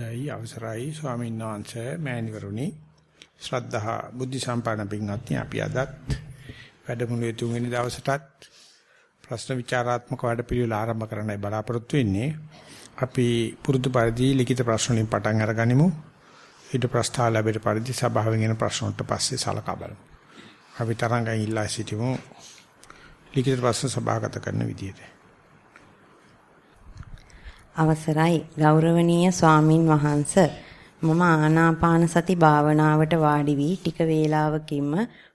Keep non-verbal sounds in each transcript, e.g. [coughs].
දැයි අවසරයි ස්වාමීන් වහන්සේ මෑණිවරුනි. ශ්‍රද්ධා බුද්ධ සම්පන්න පින්වත්නි අපි අදත් වැඩමුළුවේ තුන්වෙනි දවසටත් ප්‍රශ්න විචාරාත්මක වැඩපිළිවෙල ආරම්භ කරන්නයි බලාපොරොත්තු වෙන්නේ. අපි පුරුදු පරිදි ලිඛිත ප්‍රශ්න වලින් පටන් අරගනිමු. ඊට ප්‍රස්තාව ලැබෙට පරිදි සභාවෙන් එන ප්‍රශ්න වලට පස්සේ සලකා බලමු. අපි තරංගයෙන් ඉල්ලා සිටිමු. ලිඛිත ප්‍රශ්න සභාගත කරන විදියට. අවසරයි ගෞරවනීය ස්වාමින් වහන්ස මම ආනාපාන සති භාවනාවට වාඩි වී ටික වේලාවකින්ම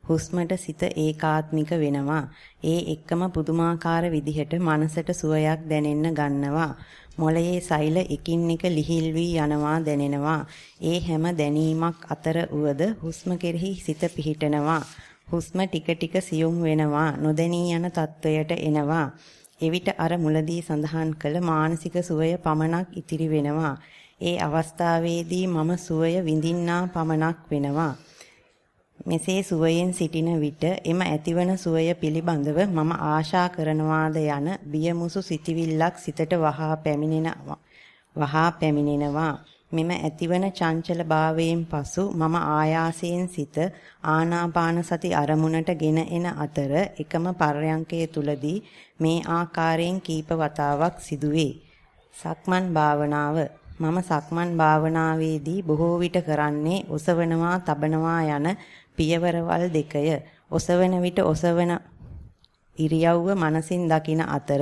හුස්මට සිත ඒකාත්මික වෙනවා. ඒ එක්කම පුදුමාකාර විදිහට මනසට සුවයක් දැනෙන්න ගන්නවා. මොළයේ සෛල එකින් එක ලිහිල් වී යනවා දැනෙනවා. ඒ හැම දැනීමක් අතර උවද හුස්ම කෙරෙහි සිත පිහිටනවා. හුස්ම ටික ටික සියුම් වෙනවා. නොදැනී යන තත්වයට එනවා. එවිට අර මුලදී සඳහන් කළ මානසික සුවය පමණක් ඉතිරි වෙනවා. ඒ අවස්ථාවේදී මම සුවය විඳින්නා පමණක් වෙනවා. මෙසේ සුවයෙන් සිටින විට එම ඇතිවන සුවය පිළිබඳව මම ආශා කරනවාද යන බියමුසු සිටිවිල්ලක් සිතට වහා පැමිණෙනවා. වහා පැමිණෙනවා. මෙම ඇතිවන චංචල භාවයෙන් පසු මම ආයාසයෙන් සිත ආනාපාන සති අරමුණට ගෙන එන අතර එකම පර්යංකයේ තුලදී මේ ආකාරයෙන් කීප වතාවක් සිදුවේ. සක්මන් භාවනාව මම සක්මන් භාවනාවේදී බොහෝ විට කරන්නේ ඔසවනවා තබනවා යන පියවරවල් දෙකය. ඔසවන විට ඔසවන ඉරියව්ව මනසින් දකින අතර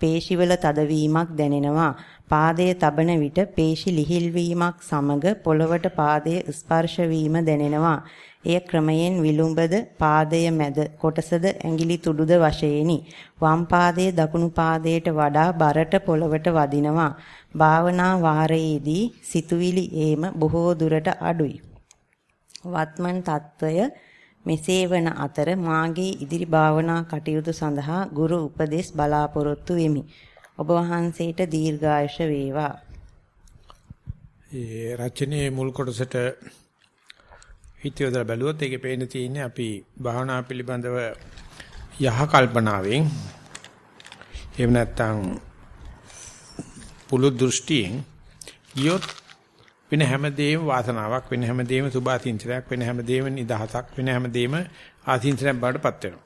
පේශිවල තදවීමක් දැනෙනවා. පාදයේ තබන විට පේශි ලිහිල්වීමක් සමග පොළවට පාදයේ ස්පර්ශ දැනෙනවා. එය ක්‍රමයෙන් විලුඹද පාදයේ මැද කොටසද ඇඟිලි තුඩුද වශයෙන්ි. වම් පාදයේ දකුණු පාදයට වඩා බරට පොළවට වදිනවා. භාවනා වාරයේදී සිතුවිලි ඒම බොහෝ දුරට අඩුයි. වත්මන් తত্ত্বය මෙසේ වන අතර මාගේ ඉදිරි භාවනා කටයුතු සඳහා ගුරු උපදෙස් බලාපොරොත්තු වෙමි. ඔබ වහන්සේට දීර්ඝායුෂ වේවා. ඒ රචනයේ මුල් කොටසට හිතියදලා බැලුවොත් ඒකේ පේන තියෙන්නේ අපි භාවනා පිළිබඳව යහ කල්පනාවෙන් එහෙම නැත්නම් පුළු දෘෂ්ටියෙන් ගියොත් වෙන හැමදේම වාසනාවක් වෙන හැමදේම සුභාසින්චනයක් වෙන හැමදේම නිදහසක් වෙන හැමදේම ආසින්චනයක් බවටපත් වෙනවා.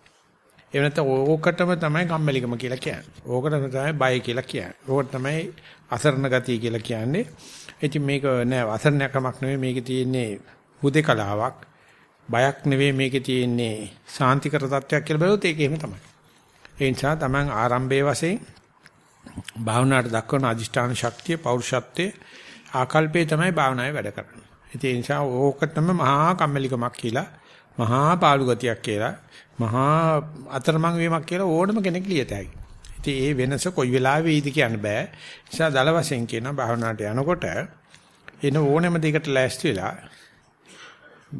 ඒ නැත්නම් ඕකටම තමයි කම්මැලිකම කියලා කියන්නේ. ඕකටම තමයි බය කියලා කියන්නේ. ඕකට තමයි අසරණ ගතිය කියලා කියන්නේ. ඉතින් මේක නෑ අසරණකමක් නෙවෙයි මේකේ තියෙන්නේ හුදේකලාවක්. බයක් නෙවෙයි මේකේ තියෙන්නේ සාන්තිකර තත්වයක් කියලා බලුවොත් ඒක එහෙම තමයි. ඒ නිසා Taman ආරම්භයේ වශයෙන් භාවනාවට දක්වන අදිෂ්ඨාන ශක්තිය පෞරුෂත්වයේ ආකල්පේ තමයි භාවනාවේ වැඩ කරන්නේ. ඒ නිසා ඕකටම මහා කම්මැලිකමක් කියලා මහා පාළු ගතියක් කියලා මහා අතරමං වීමක් කියලා ඕනම කෙනෙක් ලියතයි. ඉතින් ඒ වෙනස කොයි වෙලාවෙ වෙයිද කියන්න බෑ. නිසා දල වශයෙන් කියන භාවනාවට යනකොට එන ඕනෑම දෙයකට ලෑස්ති වෙලා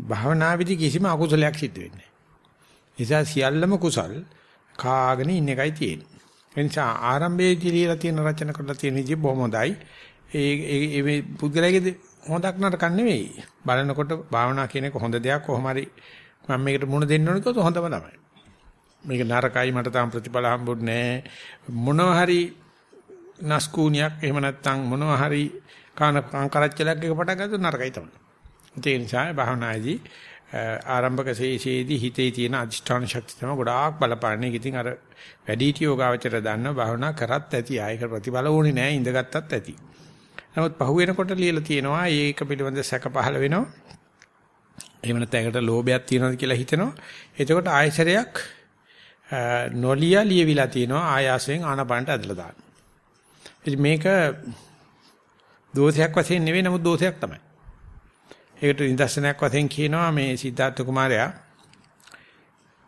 භාවනාවේදී කිසිම අකුසලයක් සිද්ධ වෙන්නේ නැහැ. නිසා සියල්ලම කුසල් කාගෙන ඉන්න එකයි තියෙන්නේ. ඒ නිසා ආරම්භයේදී ලියලා තියෙන රචන කරලා තියෙන විදිහ බොහොම හොඳයි. ඒ ඒ පුද්ගලයාගේ හොඳක් නරකක් නෙවෙයි. බලනකොට භාවනා කියන එක හොඳ දෙයක් කොහොම හරි මම මේකට මුණ දෙන්න ඕනේ කිව්වොත් හොඳම තමයි. මේක නරකයි මට තාම ප්‍රතිඵල හම්බුනේ මොනවා හරි නස්කූනියක් එහෙම නැත්නම් මොනවා හරි කාන කරච්චලක් එක පටන් ගත්තොත් නරකයි තමයි. ඒ නිසා භාවනාදී ආරම්භක ශේෂයේදී හිතේ තියෙන අධිෂ්ඨාන ශක්තිය තමයි ගොඩාක් බලපාන්නේ. ඉතින් අර වැඩිහිටි යෝගාවචර දන්න භාවනා කරත් ඇති. ආයක ප්‍රතිඵල ඕනේ නැහැ ඉඳගත්තත් ඇති. නමුත් පහු වෙනකොට ලියලා තියෙනවා ඒක පිළිබඳ සැක පහළ වෙනවා. එහෙම නැත්නම් ඒකට ලෝභයක් තියෙනවද කියලා හිතෙනවා. එතකොට ආයශරයක් නොලිය ලියවිලා තියෙනවා ආයාසයෙන් ආනපනට ඇදලා දාන්න. ඉතින් මේක දෝෂයක් වශයෙන් නෙවෙයි නමුත් දෝෂයක් තමයි. ඒකට නිදර්ශනයක් වශයෙන් කියනවා මේ සිද්ධාර්ථ කුමාරයා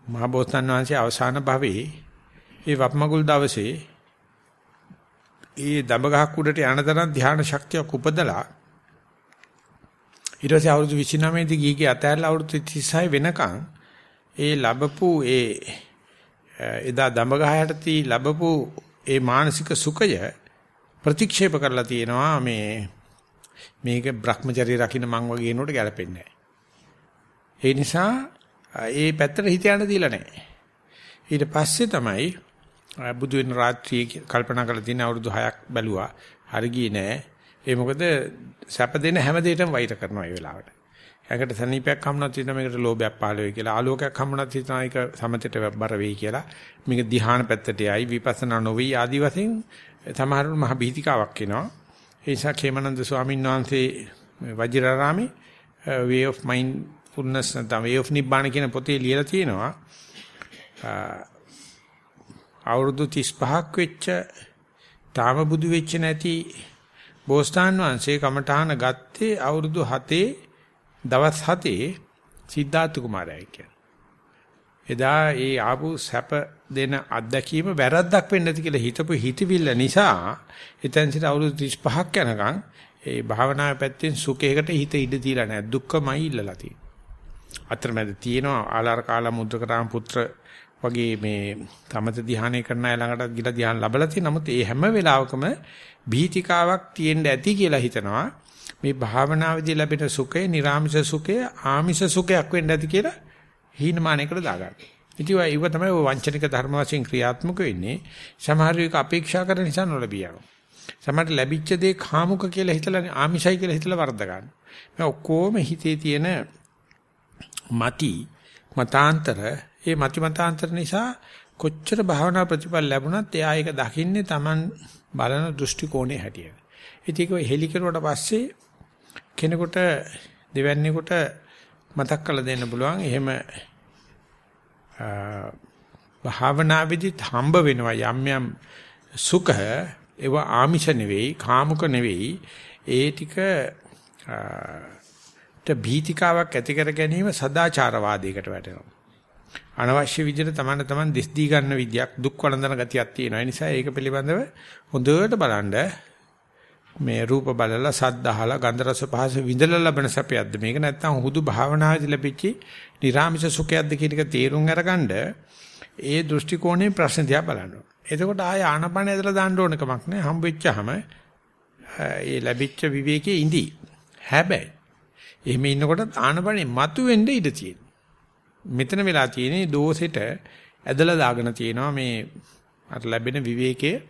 මහ බෝසත්න් වහන්සේ අවසාන භවයේ ඒ වප්මගුල් දවසේ ඒ දඹගහක් උඩට යන තරම් ධ්‍යාන ශක්තියක් උපදලා ඊට පස්සේ අවුරුදු 29 දී ගිහිගේ අතහැරලා අවුරුදු 36 වෙනකන් ඒ ලැබපු ඒ එදා දඹගහයටදී ලැබපු ඒ මානසික සුඛය ප්‍රතික්ෂේප කරලා තියෙනවා මේ මේක Brahmacharya රකින්න මං වගේ එනකොට ගැලපෙන්නේ නැහැ. ඒ නිසා ඒ පැත්තට හිත යන්න දීලා නැහැ. ඊට පස්සේ තමයි බුදු වෙන රාත්‍රියේ කල්පනා කරලා තියෙන අවුරුදු 6ක් බැලුවා. හරි ගියේ නෑ. ඒ මොකද සැප දෙන හැම දෙයකටම වෛර කරනවා ඒ වෙලාවට. ඒකට සනීපයක් හම්ුණත් හිතන මේකට ලෝභයක් පහළ වෙයි කියලා. ආලෝකයක් හම්ුණත් හිතන එක සමතේට බර වෙයි කියලා. මේක ධ්‍යාන පැත්තට යයි විපස්සනා නොවි ආදි වශයෙන් සමහරවල් මහ බීතිකාවක් එනවා. ඒ නිසා කේමනන්ද ස්වාමීන් වහන්සේ වජිරාරාමේ uh, way of mindfulness නැත්නම් way of nibbana කියන පොතේ ලියලා තියෙනවා. Uh, අවුරුදු 35ක් වෙච්ච තාම බුදු වෙච්ච නැති බෝසතාන් වහන්සේ කමඨාන ගත්තේ අවුරුදු 7 දවස් 7 සිද්ධාර්ථ කුමාරයයි කියන්නේ. එදා ඒ ආපු සැප දෙන අත්දැකීම වැරද්දක් වෙන්න ඇති කියලා හිතපු හිතවිල්ල නිසා එතෙන් සිට අවුරුදු 35ක් යනකම් ඒ භාවනාවේ පැත්තෙන් සුඛයකට හිත ඉඩ දීලා නැහැ දුක්ඛමයි ඉල්ලලා තියෙනවා. අතරමැද තියෙනවා ආලාර කාලා මුද්‍රකරාම පුත්‍ර වගේ මේ තමත ධ්‍යානය කරන අය ළඟට ගිලා ධ්‍යාන ලැබලා තියෙන නමුත් ඒ හැම වෙලාවකම බීතිකාවක් තියෙන්න ඇති කියලා හිතනවා මේ භාවනාවේදී ලැබෙන සුඛය නිර්ාමිෂ සුඛය ආමිෂ සුඛයක් වෙන්න ඇති කියලා හීනමානයකට දාගන්න. ඉතින් ඒව තමයි ඔය වංචනික ධර්ම වශයෙන් ක්‍රියාත්මක වෙන්නේ. සමහර විට අපේක්ෂා කරන නිසා නොලැබිය යනවා. සමහරට ලැබිච්ච දේ කාමුක කියලා හිතලා ආමිෂයි කියලා හිතලා වර්ධ ගන්න. මේ ඔක්කොම හිතේ තියෙන mati මතාන්තර ඒ මති මතාන්තර නිසා කොච්චර භාවනා ප්‍රතිඵල ලැබුණත් එයා ඒක දකින්නේ Taman බලන දෘෂ්ටි කෝණේ හැටියට. ඉතින් ඒක හෙලි කරුවට පස්සේ කෙනෙකුට දෙවැන්නේකට මතක් කරලා දෙන්න පුළුවන්. එහෙම භාවනාවේදී හම්බ වෙනවා යම් යම් සුඛ ඒව ආමිෂ නෙවෙයි, කාමුක නෙවෙයි. ඒ ටික ට භීතිකාවක් ඇති කර ගැනීම සදාචාරවාදයකට වැටෙනවා. අනවශ්‍ය විදිහට තමන්න තමන් දෙස් දී ගන්න විදියක් දුක් වළඳන ගතියක් තියෙනවා. ඒ නිසා ඒක පිළිබඳව හොඳට බලන්න මේ රූප බලලා සද්ද අහලා ගන්ධ රස පහස විඳලා ලබන සැපයක්ද මේක නැත්නම් හුදු භාවනාවේදී ලැබිච්ච නිර්ාමිෂ සුඛයක්ද කියන එක තේරුම් අරගන්න ඒ දෘෂ්ටි කෝණයෙන් ප්‍රශ්න දිහා බලන්න. එතකොට ආය ආනපන ඇදලා දාන්න ඕන කමක් නැහැ. හම්බෙච්චාම ඒ ලැබිච්ච විවේකයේ ඉඳි. හැබැයි එහෙම ඉන්නකොට ආනපනේ මතු වෙන්න ඉඩ තියෙනවා. මෙතන වෙලා තියෙන්නේ දෝෂෙට ඇදලා දාගෙන තියෙනවා මේ අර ලැබෙන විවේකයේ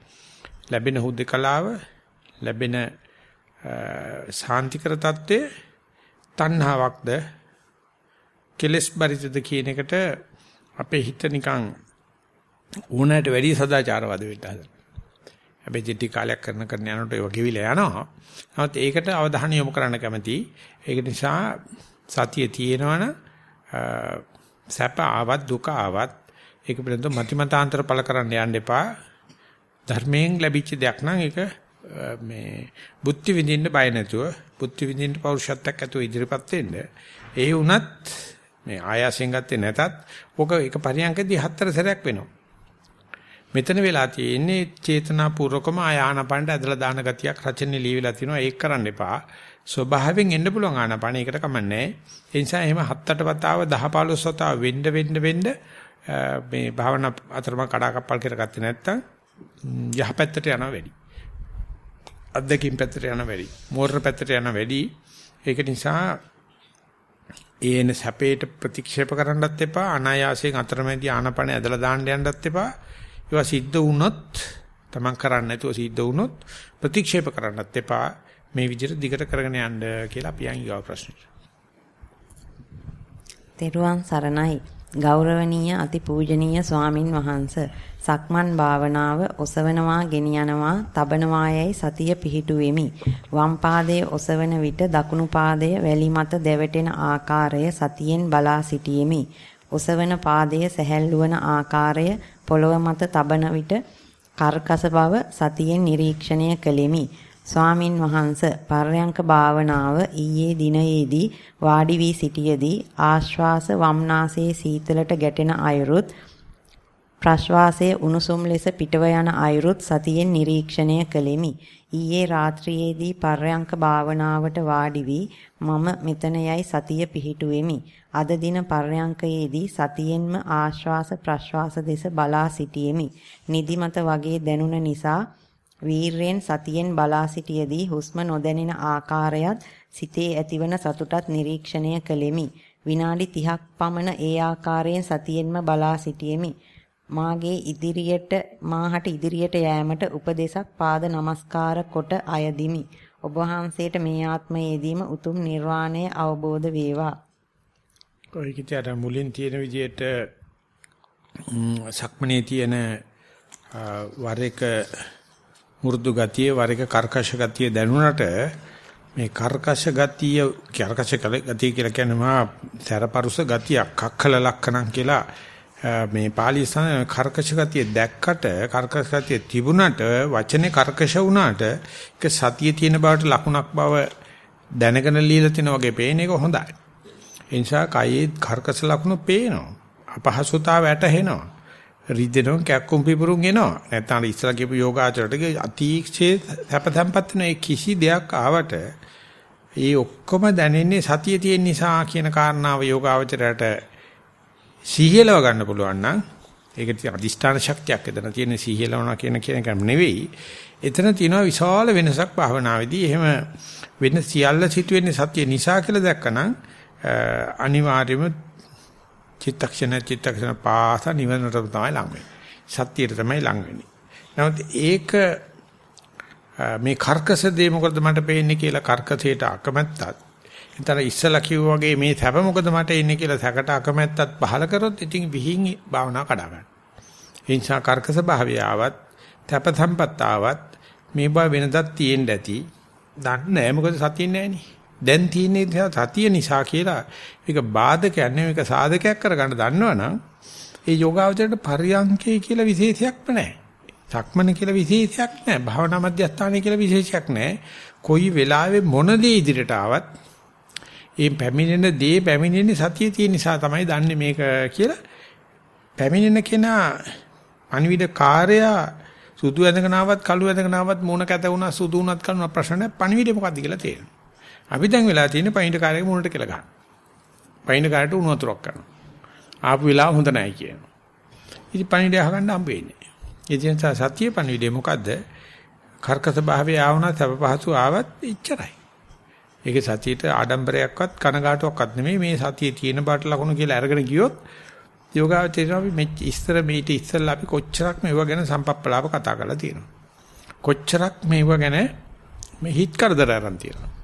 ලැබෙන හුදකලාව ලැබෙන සාන්තිකර தත්ත්වයේ තණ්හාවක්ද කෙලස් බරිතද කියන එකට අපේ හිත නිකන් ඕනෑමට වැඩි සදාචාරවාද වෙන්න හදනවා. හැබැයි ජෙටි කාලයක් කරන කරන යනකොට ඒක ගෙවිලා යනවා. නමුත් ඒකට අවධානය යොමු කරන්න කැමති. ඒක නිසා සතිය තියෙනවනම් සැප ආවත් දුක ආවත් ඒක පිළිබඳව මතිමතාන්තර පළ කරන්න යන්න එපා. ධර්මයෙන් ලැබිච්ච දෙයක් නම් ඒක මේ බුද්ධි විඳින්න බය නැතුව බුද්ධි විඳින්න පෞරුෂත්වයක් ඇතුව ඉදිරිපත් වෙන්න. ඒ වුණත් මේ ආයාසයෙන් ගත්තේ නැතත් ඔක එක පරියන්කදී හතර සැරයක් වෙනවා. මෙතන වෙලා තියෙන්නේ චේතනාපූර්වකම ආයානපනට ඇදලා දාන ගතියක් රචනයේ ලියවිලා තිනවා ඒක කරන්න එපා. ස්වභාවයෙන් එන්න පුළුවන් ආනපන ඒකට කමන්නේ. ඒ නිසා එහෙම හත්තට වතාව 10 15 වතාව වෙන්න වෙන්න වෙන්න මේ භාවනා අතරම කඩාකප්පල් කරගත්තේ නැත්තම් යහපැත්තට යනවා වැඩි. අද්දකින් පැත්තට යන වැඩි. මෝරර පැත්තට යන වැඩි. ඒක නිසා ඒන සැපේට ප්‍රතික්ෂේප කරන්නත් එපා. අනායාසයෙන් අතරමැදි ආනපන ඇදලා දාන්න යන්නත් එපා. ඒවා සිද්ධ වුණොත් තමන් කරන්නේ නැතුව සිද්ධ වුණොත් ප්‍රතික්ෂේප කරන්නත් එපා. මේ විදිහට දිගට කරගෙන යන්න කියලා අපි යන් ගාව ප්‍රශ්නෙට. තෙරුවන් සරණයි. ගෞරවනීය අතිපූජනීය ස්වාමින් වහන්ස සක්මන් භාවනාව ඔසවනවා ගෙනියනවා තබනවා යයි සතිය පිහිටුවෙමි වම් පාදයේ ඔසවන විට දකුණු පාදය වැලි මත දෙවටෙන ආකාරය සතියෙන් බලා සිටියෙමි ඔසවන පාදයේ සැහැල්ලු වන ආකාරය පොළව මත තබන විට කර්කස බව සතියෙන් නිරීක්ෂණය කළෙමි. ස්වාමින් වහන්ස පර්යංක භාවනාව ඊයේ දිනයේදී වාඩි වී සිටියේදී ආශ්වාස වම්නාසයේ සීතලට ගැටෙන අයුරුත් ප්‍රශ්වාසයේ උණුසුම් ලෙස පිටව යන අයුරුත් සතියෙන් නිරීක්ෂණය කළෙමි. ඊයේ රාත්‍රියේදී පර්යංක භාවනාවට වාඩි වී මම මෙතන යයි සතිය පිහිටුවෙමි. අද දින පර්යංකයේදී සතියෙන්ම ආශ්වාස ප්‍රශ්වාස දෙස බලා සිටියෙමි. නිදිමත වගේ දැනුන නිසා වීරයෙන් සතියෙන් බලා සිටියේදී හුස්ම නොදැනෙන ආකාරයත් සිතේ ඇතිවන සතුටත් නිරීක්ෂණය කළෙමි. විනාඩි 30ක් පමණ ඒ ආකාරයෙන් සතියෙන්ම බලා සිටියෙමි. මාගේ ඉදිරියට මාහට ඉදිරියට යෑමට උපදේශක් පාද නමස්කාර කොට අයදිමි. ඔබ වහන්සේට මේ ආත්මයේදීම උතුම් නිර්වාණය අවබෝධ වේවා. ඔය කිතර මුලින් තියෙන විදිහට සක්මනේ තියෙන වර එක මෘදු ගතිය වර එක කර්කශ ගතිය දැනුණට මේ කර්කශ ගතිය කර්කශ ගතිය කියලා කියන්නේ මා සරපරුස ගතිය කක්කල ලක්ෂණම් කියලා මේ පාලි ස්ථාන කර්කශ ගතිය දැක්කට කර්කශ ගතිය තිබුණට වචනේ කර්කශ වුණාට ඒක සතියේ තියෙන බවට ලකුණක් බව දැනගෙන লীලා තින වගේ පේන එක හොඳයි. ඒ නිසා කයේ කර්කශ ලකුණු පේනවා. අපහසුතාව වැටහෙනවා. රිදෙනවා කැක්කුම් පිපුරුම් එනවා. නැත්නම් ඉස්සලා කියපු යෝගාචරයට අතීක්ෂේ හැපතම්පත් වෙන කිසි දෙයක් ආවට ඒ ඔක්කොම දැනෙන්නේ සතිය තියෙන නිසා කියන කාරණාව යෝගාචරයට සිහියලව ගන්න පුළුවන් නම් ඒක අදිෂ්ඨාන ශක්තියක් එතන තියෙන සිහියලවනවා කියන කියන එක නෙවෙයි. එතන තියෙනවා විශාල වෙනසක් භාවනාවේදී. එහෙම වෙන සියල්ල සිටුවෙන්නේ සතිය නිසා කියලා දැක්කනම් අනිවාර්යයෙන්ම චිත්තක්ෂණ චිත්තක්ෂණ පාස නිවනට තමයි ලඟ වෙන්නේ. සත්‍යයට තමයි ලඟ වෙන්නේ. නමුත් ඒක මේ කර්කස දේ මොකද මට පේන්නේ කියලා කර්කසයට අකමැත්තත් එතන ඉස්සලා කිව්වා වගේ මේ සැප මොකද මට එන්නේ කියලා සැකට අකමැත්තත් පහල කරොත් ඉතින් විහිං භාවනා කඩා ගන්න. ඒ නිසා කර්කස භාවය ආවත් තප සම්පත් ආවත් මේ බව වෙනදක් තියෙන්න ඇති. දන්නේ නැහැ මොකද සතියේ නැහෙනේ. දැන් තියෙන්නේ සතිය නිසා කියලා මේක බාධකයක් නෙවෙයි මේක සාධකයක් කරගන්න දන්නවනම් ඒ යෝගාවචරයට පරියංකේ කියලා විශේෂයක් නැහැ. සක්මන කියලා විශේෂයක් නැහැ. භාවනා මධ්‍යස්ථානයේ කියලා විශේෂයක් නැහැ. කොයි වෙලාවෙ මොන දේ ඉදිරියට ආවත් ඒ පැමිණෙන දේ පැමිණෙන්නේ සතිය තියෙන නිසා තමයි දන්නේ මේක කියලා පැමිණෙන කෙනා අනිවිද කාර්යය සුදු ඇඳගෙන ආවත් කළු ඇඳගෙන ආවත් මූණ කැත වුණා සුදු වුණත් කළු ප්‍රශ්න පණිවිඩය මොකද්ද කියලා තේරෙනවා. අපි දැන් වෙලා තියෙන්නේ පයින්ට කාර්යයක මුණට කියලා ගන්න. පයින්ට කාර්යයට උණු වතුරක් කරනවා. ආපු වෙලාව හොඳ නැහැ කියනවා. ඉතින් පණිවිඩය අහගන්න හම්බ වෙන්නේ. ඒ නිසා සත්‍ය පණිවිඩය මොකද්ද? කර්කස භාවයේ ආවනා සබ පහසු ආවත් ඉච්චරයි. ඒකේ සතියට ආඩම්බරයක්වත් කනගාටුවක්වත් නෙමෙයි මේ සතියේ තියෙන බාට ලකුණු කියලා අරගෙන ගියොත් යෝගාවචරය අපි මෙච්ච ඉස්තර මේට ඉස්සල්ලා අපි කොච්චරක් මේව ගැන සම්පප්පලාව කතා කරලා තියෙනවා. කොච්චරක් මේව ගැන මේ හිත් කරදර ආරන් තියෙනවා.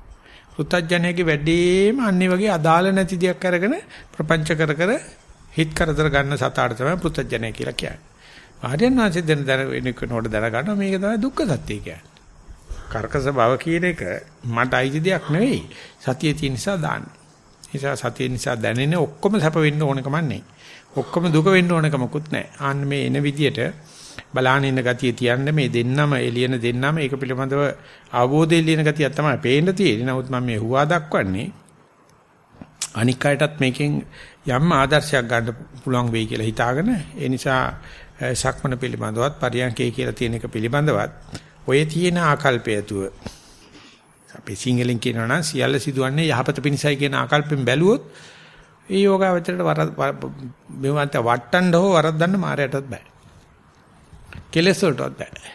පුත්තජනයාගේ වැඩේම අන්නේ වගේ අදාළ නැති දෙයක් අරගෙන ප්‍රපංච කර කර හිත කරදර ගන්න සතාට තමයි පුත්තජනය කියලා කියන්නේ. ආර්යයන් වහන්සේ දැන දැන වෙනකොට දැනගන්න මේක තමයි දුක්ඛ සත්‍ය කියන්නේ. කර්කස බව කියන එක මට අයිති දෙයක් නෙවෙයි. සතිය තියෙන නිසා දාන්න. නිසා සතිය නිසා දැනෙන්නේ ඔක්කොම සැප වෙන්න ඕනකම නැහැ. ඔක්කොම දුක වෙන්න ඕනකමකුත් නැහැ. ආන්න මේ එන විදියට බලාන ඉන්න ගතිය තියන්න මේ දෙන්නම එළියන දෙන්නම ඒක පිළිබඳව අවබෝධය එළියන ගතියක් තමයි පේන්න තියෙන්නේ. නමුත් මම මේ හුවා දක්වන්නේ අනික් අයටත් මේකෙන් යම් ආදර්ශයක් ගන්න පුළුවන් වෙයි කියලා හිතාගෙන ඒ නිසා සක්මන පිළිබඳවත් පරියන්කේ කියලා තියෙන එක පිළිබඳවත් ඔය තියෙන ආකල්පය තුව අපි සිංහලෙන් කියනවා නම් සියල්ල සිදුවන්නේ යහපත පිණිසයි කියන ආකල්පෙන් බැලුවොත් ඒ යෝගාවචරයට වර මෙවන්ත වට්ටන්න හෝ වරද්දන්න මායයටත් බෑ. කෙලෙස් වලටවත් බෑ.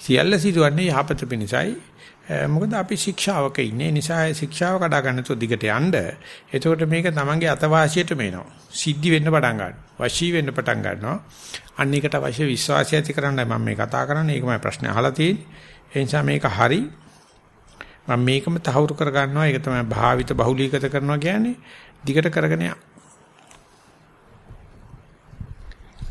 සියල්ල සිදුවන්නේ යහපත පිණිසයි. මොකද අපි ශික්ෂාවක ඉන්නේ. නිසා ශික්ෂාව කඩා ගන්න තු දිගට යන්න. එතකොට මේක තමන්ගේ අතවාසියට මේනවා. සිද්ධි වෙන්න පටන් ගන්නවා. වශී වෙන්න පටන් ගන්නවා. අන්න එකට අවශ්‍ය විශ්වාසය ඇති කරන්නයි මම මේ කතා කරන්නේ. ඒකමයි ප්‍රශ්නේ අහලා තියෙන්නේ. ඒ නිසා මේක හරි. මම මේකම තහවුරු කර ගන්නවා. ඒක තමයි භාවිත බහුලීගත කරනවා කියන්නේ. දිගට කරගෙන යන්න.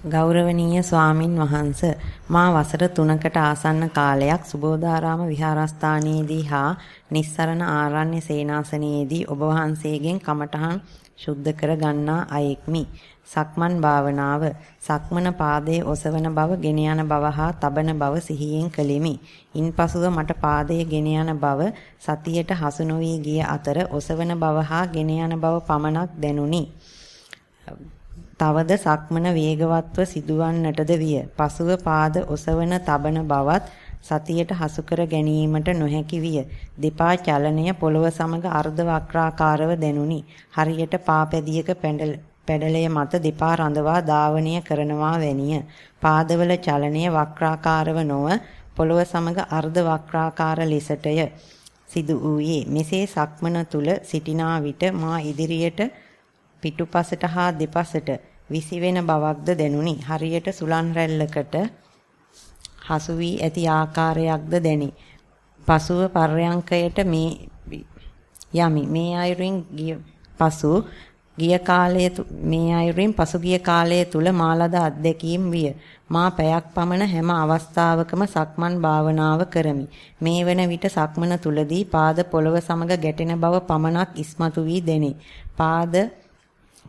ගෞරවනීය ස්වාමින් වහන්ස මා වසර 3කට ආසන්න කාලයක් සුබෝධාරාම විහාරස්ථානයේදී හා නිස්සරණ ආරණ්‍ය සේනාසනයේදී ඔබ වහන්සේගෙන් කමඨහන් සුද්ධ කර ගන්නා අයෙක්මි. සක්මන් භාවනාව සක්මන පාදයේ ඔසවන බව ගෙන යන බව හා තබන බව සිහියෙන් කළෙමි. ඉන්පසුව මට පාදයේ ගෙන යන බව සතියට හසු නොවී ගිය අතර ඔසවන බව හා ගෙන යන බව පමණක් දැනුනි. තවද සක්මන වේගවත්ව සිදුවන්නටද විය. පසුව පාද ඔසවන තබන බවත් සතියට හසු කර ගැනීමට නොහැකි විය. දෙපා චලනය පොළව සමග අර්ධ වක්‍රාකාරව දැනුනි. හරියට පාපැදියක පැඩලය මත දෙපා රඳවා ධාවනය කරනවා වැනිය. පාදවල චලනය වක්‍රාකාරව නොව පොළව සමග අර්ධ වක්‍රාකාර ලෙසටය. සිදු වූයේ මෙසේ සක්මන තුල සිටිනා විට මා ඉදිරියට පිටුපසට හා දෙපසට විසිවෙන බවක්ද දැනුනි. හරියට සුලන් රැල්ලකට හසු වී ඇති ආකාරයක්ද දැනි. පසුව පර්යංකයට මේ යමි. මේ අයුරින් ගිය පසු ගිය කාලයේ මේ අයුරින් පසුගිය කාලයේ තුල මාලද අත්දැකීම් විය. මා පැයක් පමණ හැම අවස්ථාවකම සක්මන් භාවනාව කරමි. මේ වන විට සක්මන තුලදී පාද පොළව සමග ගැටෙන බව පමණක් ඉස්මතු වී දෙනේ. පාද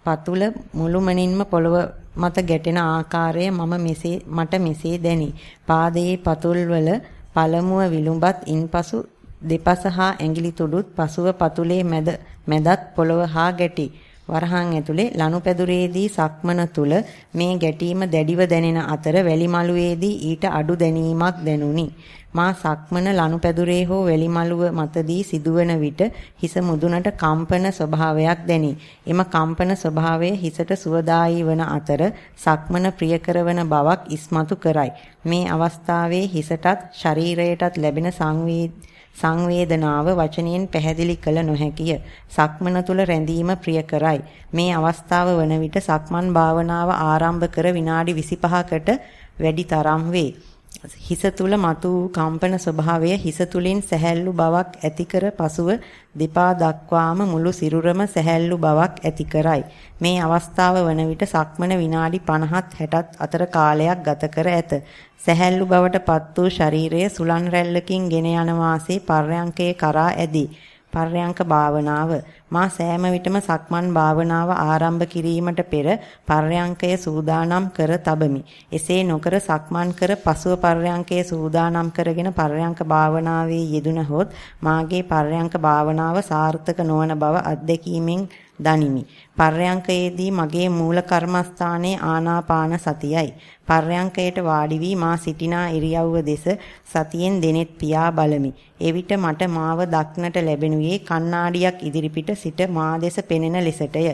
පතුල මුළුමනින්ම පොළව මත ගැටෙන ආකාරය මම මෙසේ මට මෙසේ දැනි. පාදයේ පතුල්වල පළමුව විලුඹත් ඉන්පසු දෙපස හා ඇඟිලි තුඩුත් පසුව පතුලේ මැද මැදත් පොළව හා ගැටි. වරහන් ඇතුලේ ලනුපැදුරේදී සක්මන තුල මේ ගැටීම දැඩිව දැනෙන අතර වැලිමලුවේදී ඊට අඩු දැනීමක් දැනුනි. මා සක්මන ලනුපැදුරේ හෝ වැලිමලුව මතදී සිදුවන විට හිස මුදුනට කම්පන ස්වභාවයක් දැනේ. එම කම්පන ස්වභාවය හිසට සුවදායී වන අතර සක්මන ප්‍රිය කරවන බවක් ඉස්මතු කරයි. මේ අවස්ථාවේ හිසටත් ශරීරයටත් ලැබෙන සංවේද සංවේදනාව වචනයෙන් පැහැදිලි කළ නොහැකිය. සක්මන තුල රැඳීම ප්‍රිය කරයි. මේ අවස්ථාව වන විට සක්මන් භාවනාව ආරම්භ කර විනාඩි 25කට වැඩි තරම් වේ. හිස තුල මතු කම්පන ස්වභාවය හිස තුලින් සැහැල්ලු බවක් ඇති කර පසුව දෙපා දක්වාම මුළු සිරුරම සැහැල්ලු බවක් ඇති කරයි. මේ අවස්ථාව වන විට සක්මන විනාඩි 50ත් 60ත් අතර කාලයක් ගත කර ඇත. සැහැල්ලු බවට පත් වූ ශරීරය සුලන් රැල්ලකින් ගෙන යන වාසේ පර්යංකයේ කරා ඇදී පර්යංක භාවනාව මා සෑම විටම සක්මන් භාවනාව ආරම්භ කිරීමට පෙර පර්යංකය සූදානම් කර තබමි. එසේ නොකර සක්මන් කර පසුව පර්යංකය සූදානම් කරගෙන පර්යංක භාවනාවේ යෙදුනහොත් මාගේ පර්යංක භාවනාව සාර්ථක නොවන බව අත්දැකීමෙන් දනිමි. පර්යංකයේදී මගේ මූල කර්මස්ථානයේ ආනාපාන සතියයි. පර්යංකයට වාඩි වී මා සිටිනා ඉරියව්ව දෙස සතියෙන් දෙනෙත් පියා බලමි. එවිට මට මාව දක්නට ලැබෙනුයේ කණ්ණාඩියක් ඉදිරිපිට සිට මා දෙස පෙනෙන ලෙසටය.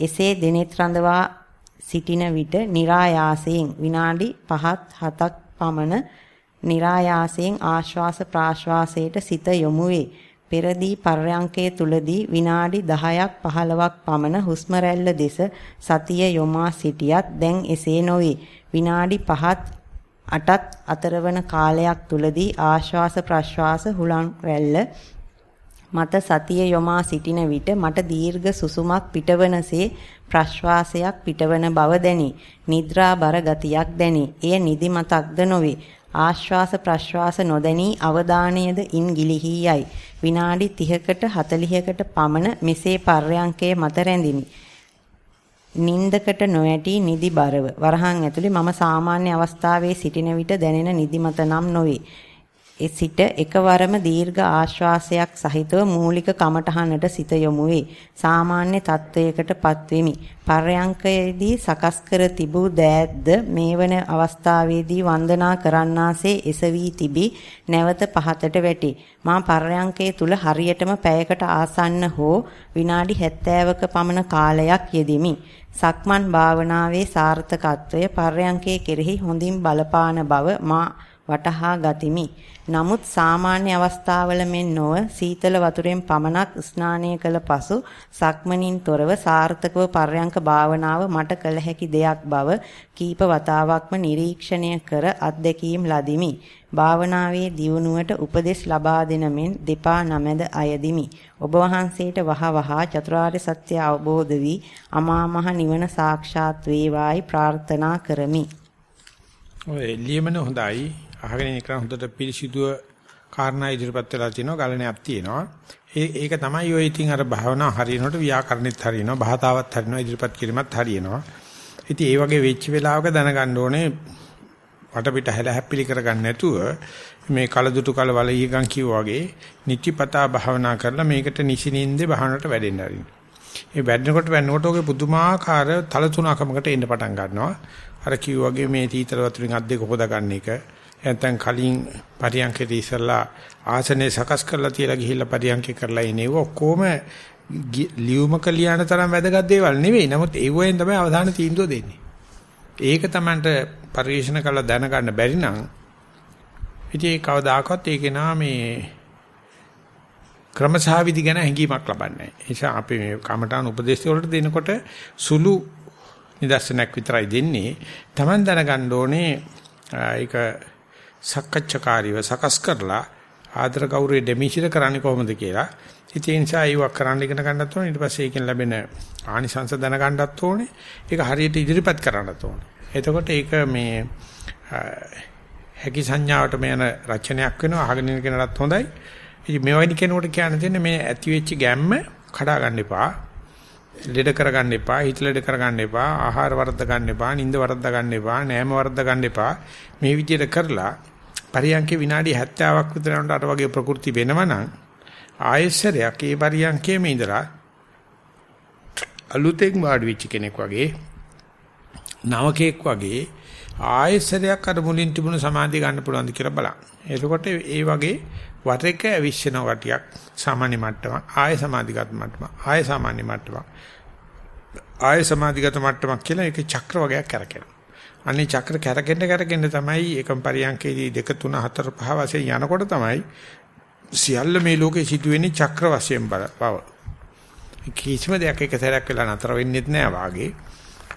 එසේ දෙනෙත් රඳවා සිටින විට નિરાයාසයෙන් විනාඩි 5ත් 7ක් පමණ નિરાයාසයෙන් ආශ්වාස ප්‍රාශ්වාසයට සිත යොමු වේ. පෙරදී පර්යංකයේ තුලදී විනාඩි 10ක් 15ක් පමණ හුස්ම දෙස සතිය යොමා සිටියත් දැන් එසේ නොවේ. විනාඩි 5ත් 8ත් අතරවන කාලයක් තුලදී ආශ්වාස ප්‍රශ්වාස හුලං රැල්ල මත සතිය යොමා සිටින විට මට දීර්ඝ සුසුමක් පිටවනසේ ප්‍රශ්වාසයක් පිටවන බව දැනේ. නිද්‍රා බර ගතියක් දැනේ. එය නිදිමතක්ද නොවේ. ආශ්වාස ප්‍රශ්වාස නොදැනී අවධානයද ඉන් ගිලිහී යයි. විනාඩි 30කට 40කට පමණ මෙසේ පර්යංකයේ මත රැඳිමි. නින්දකට නොඇටි නිදි බරව වරහන් ඇතුලේ මම සාමාන්‍ය අවස්ථාවේ සිටින විට දැනෙන නිදිමත නම් නොවේ. ඒ සිට එකවරම දීර්ඝ ආශ්වාසයක් සහිතව මූලික කමඨහනට සිත යොමු වේ. සාමාන්‍ය තත්වයකටපත් වෙමි. පර්යංකයේදී සකස් කර තිබූ දෑත්ද මේවන අවස්ථාවේදී වන්දනා කරන්නාසේ එසවි තිබි නැවත පහතට වැටි. මා පර්යංකයේ තුල හරියටම පැයකට ආසන්න හෝ විනාඩි 70ක පමණ කාලයක් යෙදිමි. සක්මන් භාවනාවේ සාර්ථකත්වය පර්යංකයේ කෙරෙහි හොඳින් බලපාන බව මා වටහා ගතිමි. නමුත් සාමාන්‍ය අවස්ථාවල මෙන් නොව සීතල වතුරෙන් පමණක් ස්නානය කළ පසු සක්මනින් තොරව සාර්ථකව පර්යංක භාවනාව මට කළ හැකි දෙයක් බව කීප වතාවක්ම නිරීක්ෂණය කර අත්දැකීම් ලදිමි. භාවනාවේ දියුණුවට උපදෙස් ලබා දෙන මෙන් දෙපා නමැද අයදිමි. ඔබ වහන්සේට වහවහ චතුරාර්ය සත්‍ය අවබෝධ වී අමා මහ නිවන සාක්ෂාත් වේවායි ප්‍රාර්ථනා කරමි. ඔය ලියමන හොඳයි අහගෙන ඉන්න කෙනා හොඳට පිළිසිදුව කාරණා ඉදිරිපත් වෙලා තිනවා ගලණයක් තියෙනවා. ඒ ඒක තමයි ඔය ඉතින් අර භාවනා හරියනකොට ව්‍යාකරණෙත් හරියනවා, භාතාවත් හරියනවා, ඉදිරිපත් කිරීමත් හරියනවා. ඉතින් ඒ වගේ වෙච්ච වෙලාවක දැනගන්න ඕනේ වටපිට හැල හැප්පිලි කරගන්න නැතුව මේ කලදුටු කල වල ඊගන් කිව්වා වගේ නිත්‍යපතා භාවනා කරලා මේකට නිසිනින්දේ භාවනට වැඩෙන්න ආරින්න. ඒ වැඩනකොට වැඩනකොට ඔගේ පුදුමාකාර තල තුනකමකට එන්න පටන් ගන්නවා. අර කිව්වා වගේ මේ තීතල වතුරින් අත් දෙක හොදා ගන්න එක නැත්නම් කලින් පරියන්කේදී ඉස්සලා ආසනේ සකස් කරලා තියලා ගිහිල්ලා පරියන්කේ කරලා ඉනේව ඔක්කොම ලියුමක ලියන තරම් වැදගත් දේවල් නෙවෙයි. නමුත් ඒ වයින් තමයි අවධානය තීන්දුව දෙන්නේ. ඒක තමන්ට පරිශන කරලා දැනගන්න බැරි නම් ඉතින් ඒ කවදාකවත් ඒක නා මේ ක්‍රමසහවිදි ගැන හැඟීමක් ලබන්නේ නැහැ. ඒ නිසා අපි මේ කමඨාන උපදේශ වලට දෙනකොට සුළු නිදර්ශනයක් විතරයි දෙන්නේ. Taman දැනගන්න ඕනේ ඒක සක්කච්ඡාකාරීව සකස් කරලා ආදර ගෞරවය දෙමිසිර කරන්නේ කොහොමද කියලා. ඉතින් ඒ නිසා ඒවක් කරන්න ඉගෙන ගන්නත් ඕනේ. ඊට පස්සේ ඒකෙන් ලැබෙන ආනිසංස දැනගන්නත් ඕනේ. ඒක හරියට ඉදිරිපත් කරන්නත් ඕනේ. එතකොට ඒක මේ හැකි සංඥාවට යන රචනයක් වෙනවා. අහගෙන ඉන්න කෙනාට හොඳයි. ඉතින් මේ වගේ කෙනෙකුට කියන්න තියෙන්නේ මේ ඇති වෙච්ච ගැම්ම කඩා ගන්න එපා. ලෙඩ කරගන්න එපා, හිත ලෙඩ කරගන්න එපා, ආහාර වර්ධ ගන්න එපා, නිින්ද වර්ධ ගන්න එපා, නෑම වර්ධ ගන්න එපා. මේ විදිහට කරලා පරියන්කේ විනාඩි 70ක් විතර යනකොට අර වගේ ප්‍රകൃති වෙනවනම් ආයෙසරයක් ඒ පරියන්කේම ඉඳලා අලුතෙන් වාඩි වෙච්ච කෙනෙක් වගේ නවකෙක් වගේ ආයෙසරයක් අර මුලින් තිබුණු සමාධිය ගන්න පුළුවන්ද කියලා බලන්න. එතකොට ඒ වගේ වර එක අවිශ්වෙන වටියක් සාමාන්‍ය මට්ටමක් ආය සමාධිගත මට්ටමක් ආය සාමාන්‍ය මට්ටමක් ආය සමාධිගත මට්ටමක් කියලා ඒක චක්‍ර වගේක් කරකිනවා. අනේ චක්‍ර කැරකෙන්න කැරකෙන්න තමයි එකම පරියන්කේදී 2 3 4 5 වශයෙන් යනකොට තමයි සියල්ල මේ ලෝකේ සිදුවෙන්නේ චක්‍ර වශයෙන් බව. කිසිම දෙයක් එක සැරයක් වෙලා නතර වෙන්නේ නැහැ වාගේ.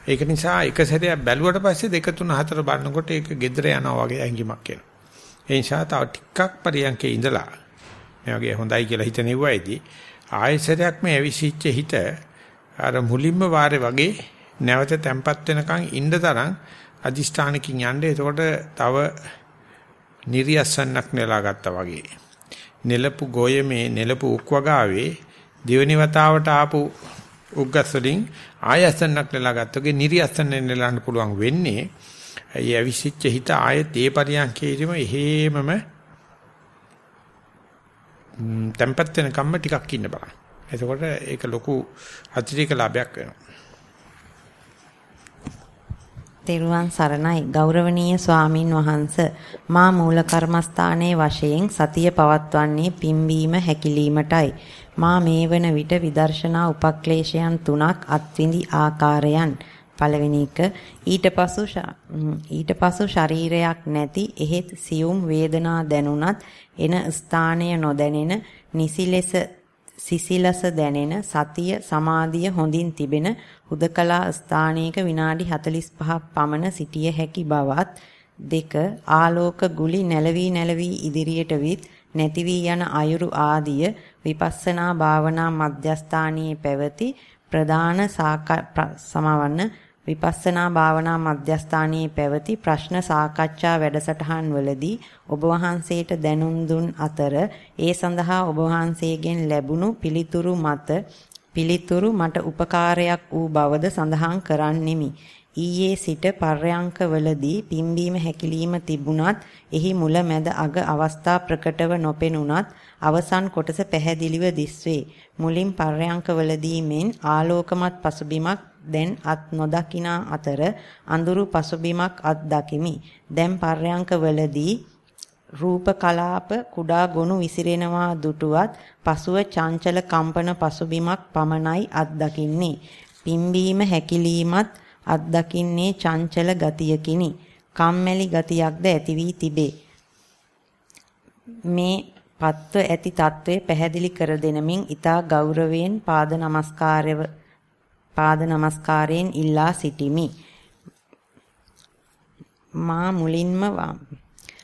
ඒක නිසා එක සැරයක් බැලුවට පස්සේ 2 3 4 බලනකොට ඒක gedera යනවා වගේ ඇඟිමක් එනවා. ඒ නිසා තව ටිකක් පරියන්කේ ඉඳලා මේ වගේ හොඳයි කියලා හිතනෙව්වයිදී ආයෙසරයක් මේ ඇවිසිච්ච හිත අර මුලින්ම වාරේ වගේ නැවත තැම්පත් වෙනකන් ඉන්න තරම් අදිෂ්ඨානකින් යන්නේ එතකොට තව නිර්යසන්නක් නෙලා ගත්තා වගේ නෙලපු ගෝයමේ නෙලපු උක් වගාවේ දෙවෙනි වතාවට ආපු උග්ගස් වලින් ආයසන්නක් නෙලා ගත්තගේ නිර්යසන්න නෙලන්න පුළුවන් වෙන්නේ ඒ අවිසිච්ච හිත ආයෙත් ඒ පරියන්කේදීම එහෙමම tempat වෙන කම්ම ටිකක් ඉන්න බලන්න. එතකොට ඒක ලොකු අතිරේක ලාභයක් වෙනවා. තෙරුවන් සරණයි. ගෞරවනීය ස්වාමින් වහන්ස මා මූල කර්මස්ථානයේ වශයෙන් සතිය පවත්වන්නේ පිම්බීම හැකිලීමටයි. මා මේ වන විට විදර්ශනා උපක්ලේශයන් තුනක් අත්විඳි ආකාරයන්. පළවෙනි එක ඊට පසු ඊට පසු ශරීරයක් නැති එහෙත් සියුම් වේදනා දැනුණත් එන ස්ථානය නොදැනෙන නිසි ලෙස සිසිලස දැනෙන සතිය සමාධිය හොඳින් තිබෙන හුදකලා ස්ථානයක විනාඩි 45ක් පමණ සිටිය හැකි බවත් දෙක ආලෝක ගුලි නැලවි නැලවි ඉදිරියට විත් නැති වී යන අයුරු ආදිය විපස්සනා භාවනා මධ්‍යස්ථානයේ පැවති ප්‍රධාන සමාවන්න විපස්සනා භාවනා මධ්‍යස්ථානයේ පැවති ප්‍රශ්න සාකච්ඡා වැඩසටහන් වලදී ඔබ වහන්සේට දැනුම් දුන් අතර ඒ සඳහා ඔබ වහන්සේගෙන් ලැබුණු පිළිතුරු මත පිළිතුරු මට උපකාරයක් වූ බවද සඳහන් කරන්නෙමි. ඊයේ සිට පර්යංකවලදී පිම්බීම හැකිලිම තිබුණත් එහි මුල මැද අග අවස්ථා ප්‍රකටව නොපෙනුනත් අවසන් කොටස පැහැදිලිව දිස්වේ. මුලින් පර්යංකවලදී මෙන් ආලෝකමත් පසුබිමක් දැන් අත් නොදකිනා අතර අඳුරු පසුබිමක් අත් දකිමි. දැන් පර්යංකවලදී රූප කලාප කුඩා ගොනු විසිරෙනවා දුටුවත් පසුව චංචල කම්පන පසුබිමක් පමණයි අත් දකින්නේ. පිම්බීම හැකිලීමත් අත් දකින්නේ චංචල ගතියකිනි. කම්මැලි ගතියක්ද ඇති වී තිබේ. මේ පත්ව ඇති తත්වය පැහැදිලි කර දෙනමින් ඊතා ගෞරවයෙන් පාද නමස්කාරය පාද නමස්කාරයෙන් ඉල්ලා සිටිමි. මා මුලින්ම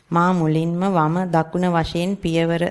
මා මුලින්ම වම දකුණ වශයෙන් පියවර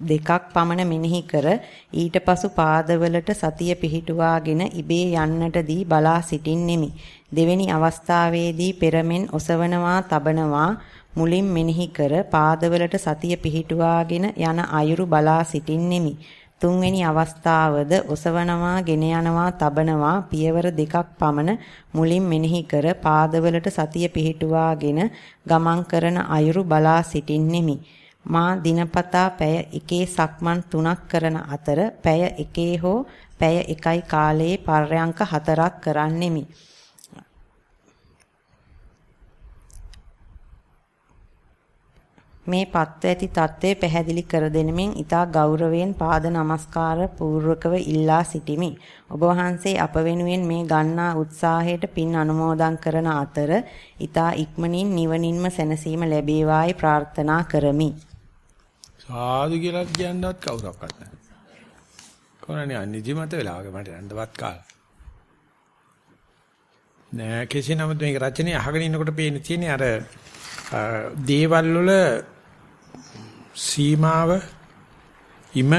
දෙකක් පමණ මෙනෙහි කර ඊට පසු පාදවලට සතිය පිහිටුවාගෙන ඉබේ යන්නට දී බලා සිටින්නෙමි. දෙවෙනි අවස්ථාවේදී පෙරමෙන් ඔසවනවා තබනවා මුලින් මෙනෙහි කර පාදවලට සතිය පිහිටුවාගෙන යන අයුරු බලා සිටින්නෙමි. තුන්වෙනි අවස්ථාවද ඔසවනවා, ගෙන යනවා, තබනවා පියවර දෙකක් පමණ මුලින් මෙනෙහි කර පාදවලට සතිය පිහිටුවාගෙන ගමන් කරන අයුරු බලා සිටින්නෙමි. මා දිනපතා පැය එකේ සක්මන් තුනක් කරන අතර පැය එකේ හෝ පැය එකයි කාලයේ පර්යංක හතරක් කරන්නෙමි. මේ පත්ව ඇති తත්වය පැහැදිලි කර දෙනමින් ඊතා ගෞරවයෙන් පාද නමස්කාර පූර්වකව ඉල්ලා සිටිමි. ඔබ වහන්සේ අප වෙනුවෙන් මේ ගන්නා උත්සාහයට පින් අනුමෝදන් කරන අතර ඊතා ඉක්මනින් නිවනින්ම සැනසීම ලැබේවායි ප්‍රාර්ථනා කරමි. සාදු කියලා කියන්නවත් කවුරක්වත් නැහැ. කොහොමනේ අනිදිමත වෙලාවක මට යන්නවත් කාලා. නෑ කෙසේ නමුත් මේක රචනය අහගෙන ඉන්නකොට පේන තියෙන්නේ අර දේවල් වල සීමාව ඉම